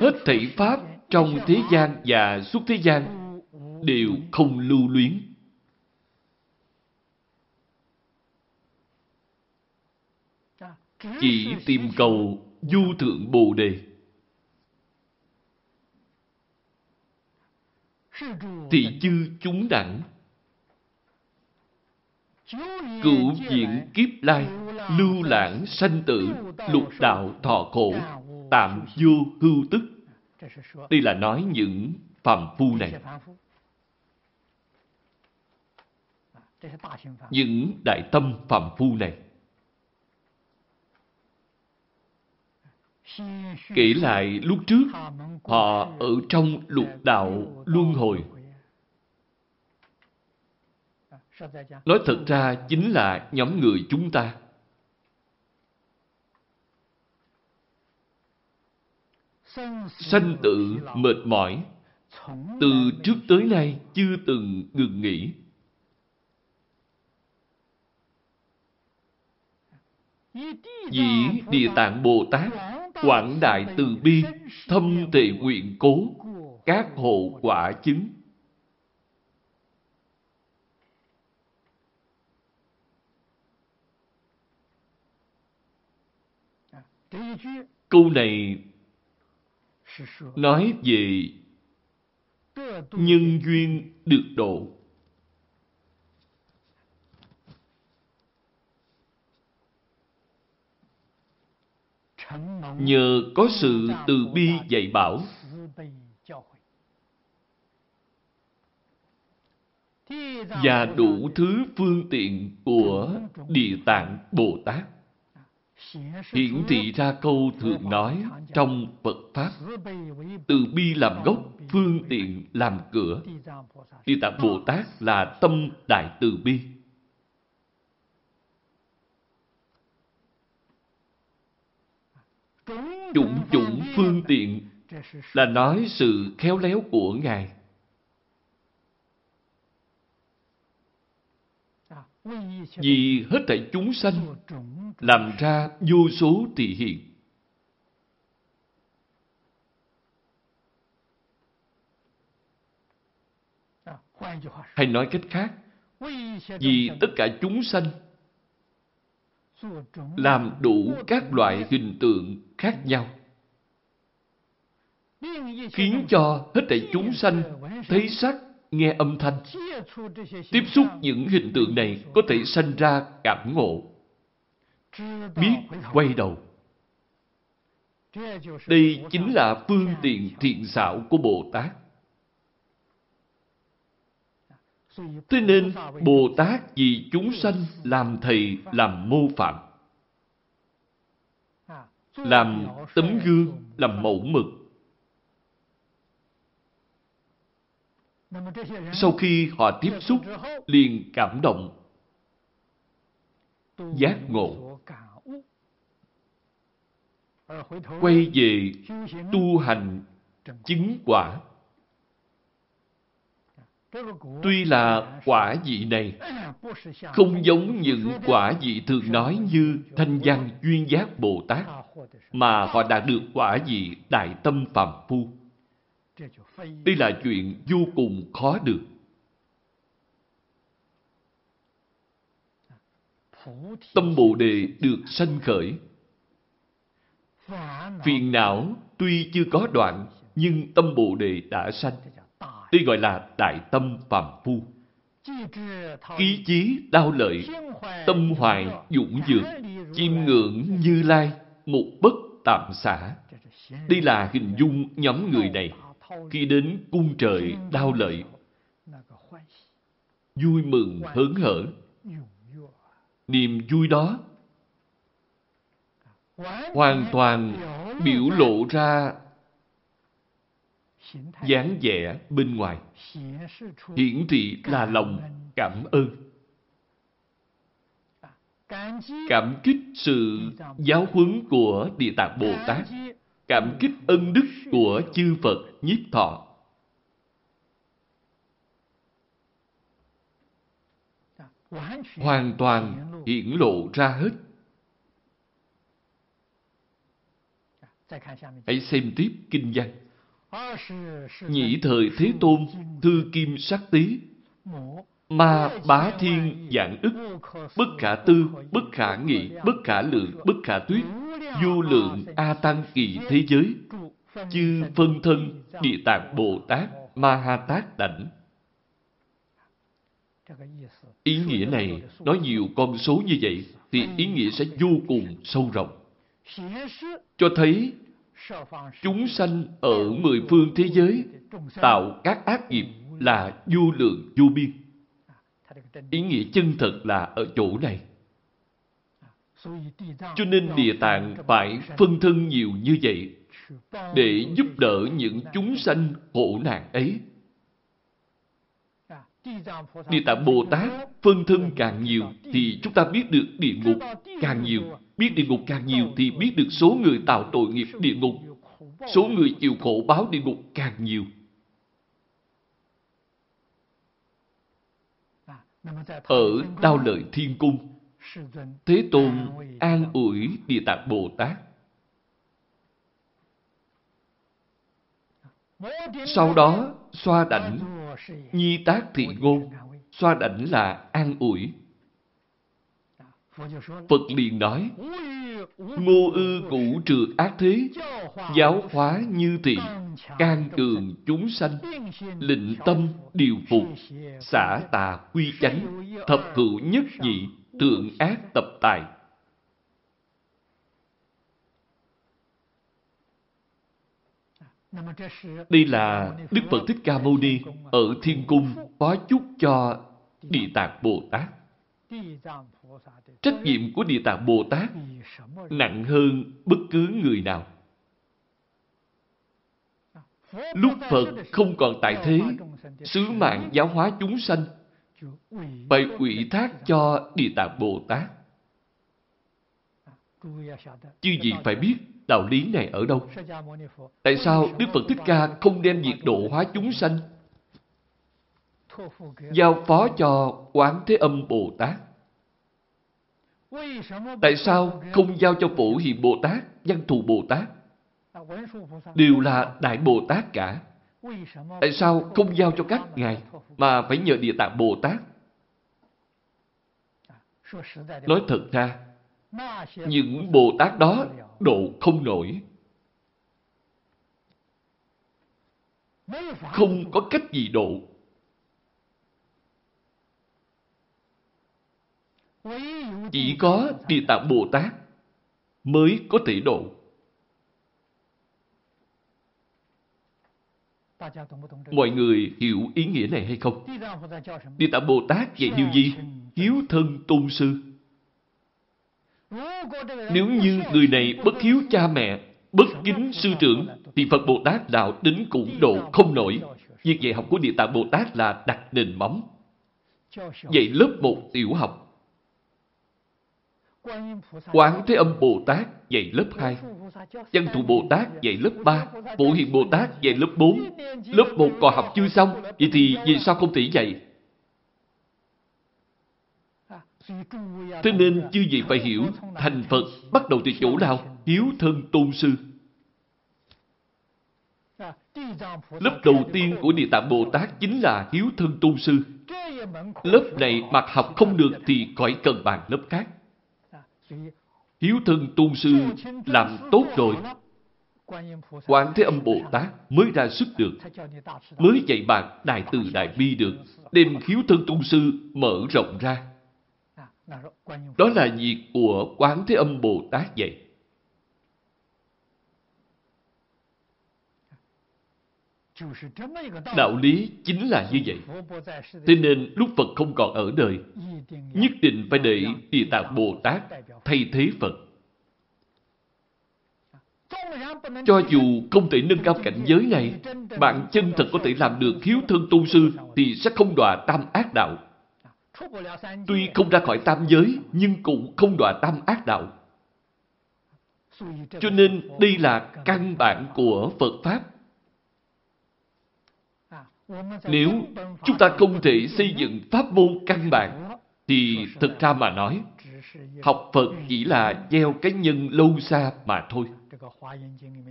Hết thảy pháp trong thế gian và suốt thế gian đều không lưu luyến. Chỉ tìm cầu du thượng Bồ Đề. Thị chư chúng đẳng, Cửu diện kiếp lai, Lưu lãng sanh tử, Lục đạo thọ khổ, Tạm vô hưu tức đây là nói những phàm phu này. Những đại tâm phàm phu này. Kể lại lúc trước, họ ở trong lục đạo luân hồi. Nói thật ra chính là nhóm người chúng ta. Sanh tử mệt mỏi, từ trước tới nay chưa từng ngừng nghỉ. Dĩ Địa Tạng Bồ Tát, quảng đại từ bi, thâm tệ nguyện cố, các hộ quả chứng. Câu này nói về nhân duyên được độ. Nhờ có sự từ bi dạy bảo, và đủ thứ phương tiện của Địa Tạng Bồ Tát hiển thị ra câu thường nói trong Phật Pháp. Từ bi làm gốc, phương tiện làm cửa. Địa Tạng Bồ Tát là tâm đại từ bi. chủng chủng phương tiện là nói sự khéo léo của Ngài. Vì hết thảy chúng sanh làm ra vô số tỳ hiện. Hay nói cách khác, vì tất cả chúng sanh làm đủ các loại hình tượng khác nhau khiến cho hết thảy chúng sanh thấy sắc, nghe âm thanh. Tiếp xúc những hình tượng này có thể sanh ra cảm ngộ, biết quay đầu. Đây chính là phương tiện thiện xảo của Bồ Tát. Thế nên Bồ Tát vì chúng sanh làm thầy, làm mô phạm. Làm tấm gương, làm mẫu mực. Sau khi họ tiếp xúc, liền cảm động, giác ngộ, quay về tu hành chứng quả. Tuy là quả vị này không giống những quả vị thường nói như thanh văn duyên giác Bồ Tát, mà họ đạt được quả vị đại tâm phàm phu. Đây là chuyện vô cùng khó được. Tâm Bồ Đề được sanh khởi. Phiền não tuy chưa có đoạn, nhưng tâm Bồ Đề đã sanh. tuy gọi là đại tâm phàm phu. Ý chí đau lợi, tâm hoài dũng dược, chiêm ngưỡng như lai, một bất tạm xả. Đây là hình dung nhóm người này khi đến cung trời đau lợi, vui mừng hớn hở. Niềm vui đó hoàn toàn biểu lộ ra dáng vẻ bên ngoài. Hiển thị là lòng cảm ơn. Cảm kích sự giáo huấn của địa tạng bồ tát. Cảm kích ân đức của chư phật nhiếp thọ. Hoàn toàn hiển lộ ra hết. Hãy xem tiếp kinh văn. Nhị thời Thế Tôn, Thư Kim Sắc Tý, Ma bá thiên dạng ức, bất khả tư, bất khả nghị, bất khả lượng, bất khả tuyết, vô lượng A Tăng kỳ thế giới, chư phân thân, địa tạng Bồ Tát, Ma Ha Tát đảnh. Ý nghĩa này, nói nhiều con số như vậy, thì ý nghĩa sẽ vô cùng sâu rộng. Cho thấy chúng sanh ở mười phương thế giới tạo các ác nghiệp là vô lượng vô biên. Ý nghĩa chân thật là ở chỗ này. Cho nên Địa Tạng phải phân thân nhiều như vậy để giúp đỡ những chúng sanh khổ nạn ấy. Địa Tạng Bồ Tát phân thân càng nhiều thì chúng ta biết được địa ngục càng nhiều. Biết địa ngục càng nhiều thì biết được số người tạo tội nghiệp địa ngục. Số người chịu khổ báo địa ngục càng nhiều. Ở Đao Lợi Thiên Cung, Thế Tôn an ủi Địa Tạng Bồ Tát. Sau đó, xoa đảnh, nhi tác thị ngôn. Xoa đảnh là an ủi. Phật liền nói, Ngô ư cụ trừ ác thế, giáo hóa như thị, can cường chúng sanh, lịnh tâm điều phục, xả tà quy chánh, thập hữu nhất dị tượng ác tập tài. Đây là Đức Phật Thích Ca Mâu Ni ở Thiên Cung phó chúc cho Địa Tạng Bồ Tát. Trách nhiệm của Địa Tạng Bồ Tát nặng hơn bất cứ người nào. Lúc Phật không còn tại thế, sứ mạng giáo hóa chúng sanh phải ủy thác cho Địa Tạng Bồ Tát. Chứ gì phải biết, đạo lý này ở đâu? Tại sao Đức Phật Thích Ca không đem nhiệt độ hóa chúng sanh giao phó cho Quán Thế Âm Bồ Tát? Tại sao không giao cho Phổ Hiền Bồ Tát, Văn Thù Bồ Tát? Đều là Đại Bồ Tát cả. Tại sao không giao cho các ngài mà phải nhờ Địa Tạng Bồ Tát? Nói thật ra, những Bồ Tát đó độ không nổi. Không có cách gì độ. Chỉ có Địa Tạng Bồ Tát mới có thể độ. Mọi người hiểu ý nghĩa này hay không? Địa Tạng Bồ Tát dạy điều gì? Hiếu thân tôn sư. Nếu như người này bất hiếu cha mẹ, bất kính sư trưởng, thì Phật Bồ Tát đạo đến cũng độ không nổi. Việc dạy học của Địa Tạng Bồ Tát là đặt nền móng. Dạy lớp một tiểu học. Quán Thế Âm Bồ Tát dạy lớp 2. Văn Thù Bồ Tát dạy lớp 3. Phổ Hiền Bồ Tát dạy lớp 4. Lớp 1 còn học chưa xong, vậy thì vì sao không thể dạy? Thế nên chư vị phải hiểu, thành Phật bắt đầu từ chỗ nào? Hiếu thân tôn sư. Lớp đầu tiên của Địa Tạng Bồ Tát chính là hiếu thân tôn sư. Lớp này mà học không được thì khỏi cần bàn lớp khác. Hiếu thân tôn sư làm tốt rồi. Quán Thế Âm Bồ Tát mới ra sức được, mới dạy bạn Đại Từ Đại Bi được, đem hiếu thân tôn sư mở rộng ra. Đó là việc của Quán Thế Âm Bồ Tát vậy. Đạo lý chính là như vậy. Thế nên lúc Phật không còn ở đời, nhất định phải để Địa Tạng Bồ Tát thay thế Phật. Cho dù không thể nâng cao cảnh giới này, bạn chân thật có thể làm được hiếu thân tu sư thì sẽ không đọa tam ác đạo. Tuy không ra khỏi tam giới, nhưng cũng không đọa tam ác đạo. Cho nên đây là căn bản của Phật Pháp. Nếu chúng ta không thể xây dựng pháp môn căn bản, thì thực ra mà nói, học Phật chỉ là gieo cái nhân lâu xa mà thôi.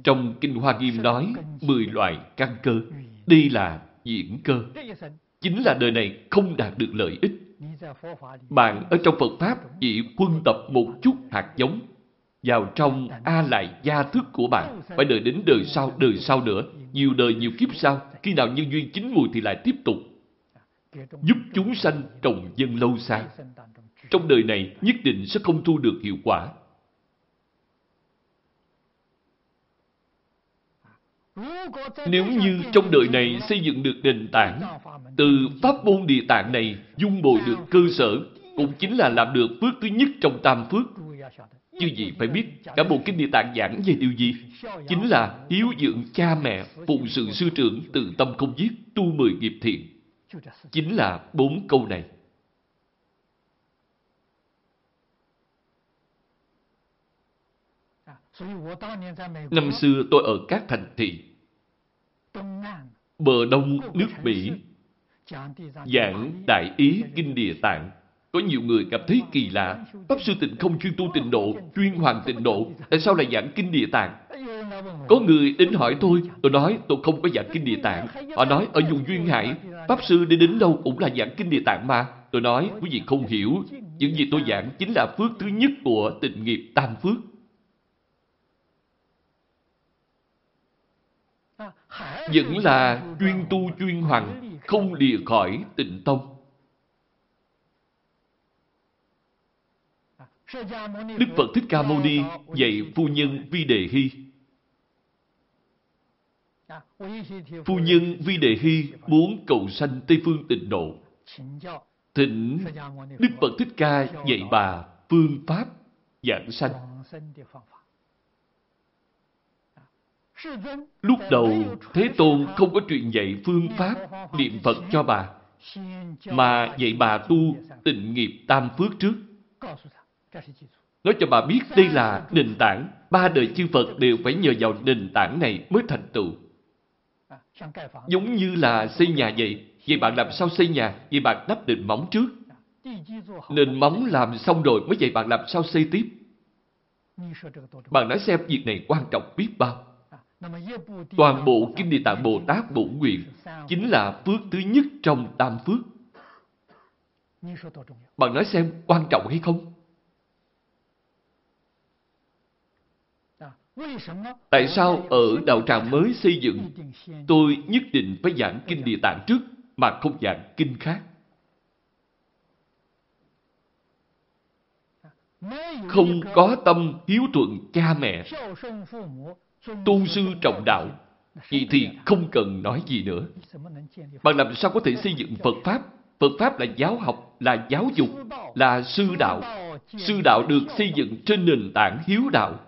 Trong Kinh Hoa Nghiêm nói, mười loại căn cơ. Đây là diễn cơ. Chính là đời này không đạt được lợi ích. Bạn ở trong Phật Pháp chỉ quân tập một chút hạt giống vào trong A lại gia thức của bạn. Phải đợi đến đời sau, đời sau nữa, nhiều đời, nhiều kiếp sau. Khi nào nhân duyên chín mùi thì lại tiếp tục. Giúp chúng sanh trồng dân lâu xa. Trong đời này nhất định sẽ không thu được hiệu quả. Nếu như trong đời này xây dựng được nền tảng, từ pháp môn địa tạng này dung bồi được cơ sở, cũng chính là làm được phước thứ nhất trong tam phước. Chứ gì phải biết, cả bộ kinh địa tạng giảng về điều gì? Chính là hiếu dưỡng cha mẹ, phụng sự sư trưởng, từ tâm không giết, tu mười nghiệp thiện. Chính là bốn câu này. Năm xưa tôi ở các thành thị, bờ đông nước Mỹ, giảng Đại Ý Kinh Địa Tạng. Có nhiều người cảm thấy kỳ lạ. Pháp Sư Tịnh không chuyên tu tịnh độ, chuyên hoàng tịnh độ. Tại sao lại giảng Kinh Địa Tạng? Có người đến hỏi tôi, tôi nói tôi không có giảng Kinh Địa Tạng. Họ nói ở vùng Duyên Hải, Pháp Sư đi đến đâu cũng là giảng Kinh Địa Tạng mà. Tôi nói, quý vị không hiểu, những gì tôi giảng chính là phước thứ nhất của tịnh nghiệp tam phước. Vẫn là chuyên tu chuyên hoằng, không lìa khỏi tịnh tông. Đức Phật Thích Ca Mâu Ni dạy phu nhân Vi Đề Hy. Phu nhân Vi Đề Hy muốn cầu sanh Tây Phương tịnh độ. Thỉnh Đức Phật Thích Ca dạy bà phương pháp giảng sanh. Lúc đầu, Thế Tôn không có truyền dạy phương pháp niệm Phật cho bà, mà dạy bà tu tịnh nghiệp tam phước trước. Nói cho bà biết đây là nền tảng. Ba đời chư Phật đều phải nhờ vào nền tảng này mới thành tựu. Giống như là xây nhà vậy. Vậy bạn làm sao xây nhà? Vậy bạn đắp nền móng trước. Nền móng làm xong rồi mới vậy bạn làm sao xây tiếp. Bạn nói xem việc này quan trọng biết bao. Toàn bộ Kinh Địa Tạng Bồ Tát Bổn Nguyện chính là phước thứ nhất trong tam phước. Bạn nói xem quan trọng hay không? Tại sao ở đạo tràng mới xây dựng tôi nhất định phải giảng Kinh Địa Tạng trước mà không giảng kinh khác? Không có tâm hiếu thuận cha mẹ, tu sư trọng đạo, vậy thì không cần nói gì nữa. Bạn làm sao có thể xây dựng Phật Pháp? Phật Pháp là giáo học, là giáo dục, là sư đạo. Sư đạo được xây dựng trên nền tảng hiếu đạo.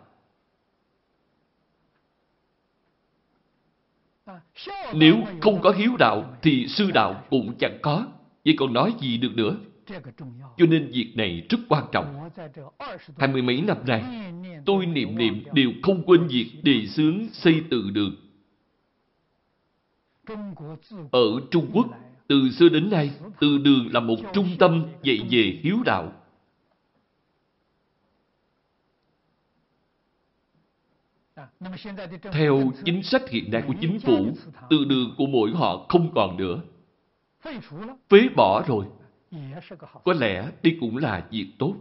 Nếu không có hiếu đạo thì sư đạo cũng chẳng có. Vậy còn nói gì được nữa? Cho nên việc này rất quan trọng. Hai mươi mấy năm nay, tôi niệm niệm đều không quên việc đề xướng xây từ đường. Ở Trung Quốc, từ xưa đến nay, từ đường là một trung tâm dạy về hiếu đạo. Theo chính sách hiện nay của chính phủ, từ đường của mỗi họ không còn nữa. Phế bỏ rồi. Có lẽ đây cũng là việc tốt.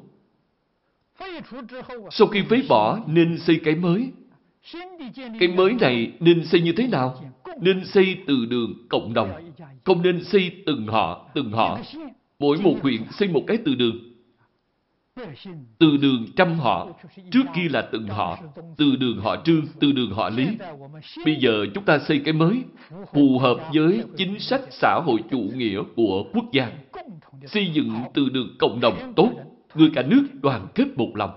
Sau khi phế bỏ nên xây cái mới. Cái mới này nên xây như thế nào? Nên xây từ đường cộng đồng. Không nên xây từng họ, từng họ. Mỗi một huyện xây một cái từ đường. Từ đường trăm họ, trước kia là từng họ, từ đường họ trương, từ đường họ lý. Bây giờ chúng ta xây cái mới, phù hợp với chính sách xã hội chủ nghĩa của quốc gia. Xây dựng từ đường cộng đồng tốt, người cả nước đoàn kết một lòng.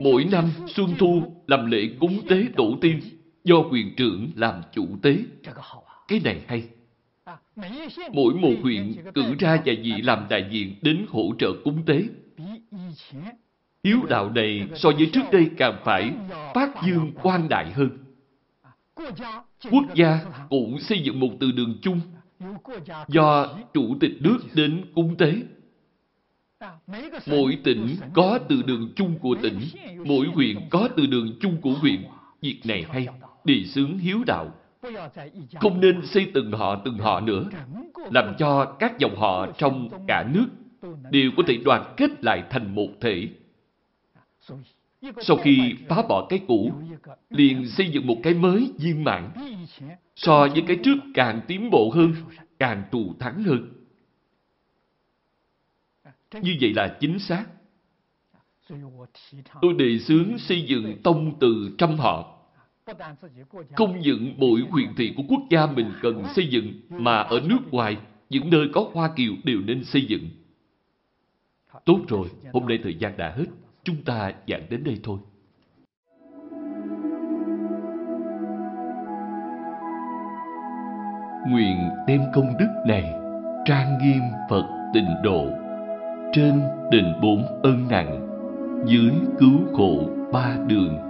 Mỗi năm Xuân Thu làm lễ cúng tế tổ tiên do quyền trưởng làm chủ tế. Cái này hay. Mỗi một huyện cử ra vài vị làm đại diện đến hỗ trợ cúng tế. Hiếu đạo này so với trước đây càng phải phát dương quan đại hơn. Quốc gia cũng xây dựng một từ đường chung do chủ tịch nước đến cúng tế. Mỗi tỉnh có từ đường chung của tỉnh, mỗi huyện có từ đường chung của huyện. Việc này hay, đề xướng hiếu đạo. Không nên xây từng họ từng họ nữa, làm cho các dòng họ trong cả nước đều có thể đoàn kết lại thành một thể. Sau khi phá bỏ cái cũ, liền xây dựng một cái mới viên mãn. So với cái trước càng tiến bộ hơn, càng thù thắng hơn. Như vậy là chính xác. Tôi đề xướng xây dựng tông từ trăm họ. Không những mỗi huyện thị của quốc gia mình cần xây dựng, mà ở nước ngoài, những nơi có Hoa Kiều đều nên xây dựng. Tốt rồi, hôm nay thời gian đã hết. Chúng ta giảng đến đây thôi. Nguyện đem công đức này trang nghiêm Phật tịnh độ trên đền bốn ân nặng dưới cứu khổ ba đường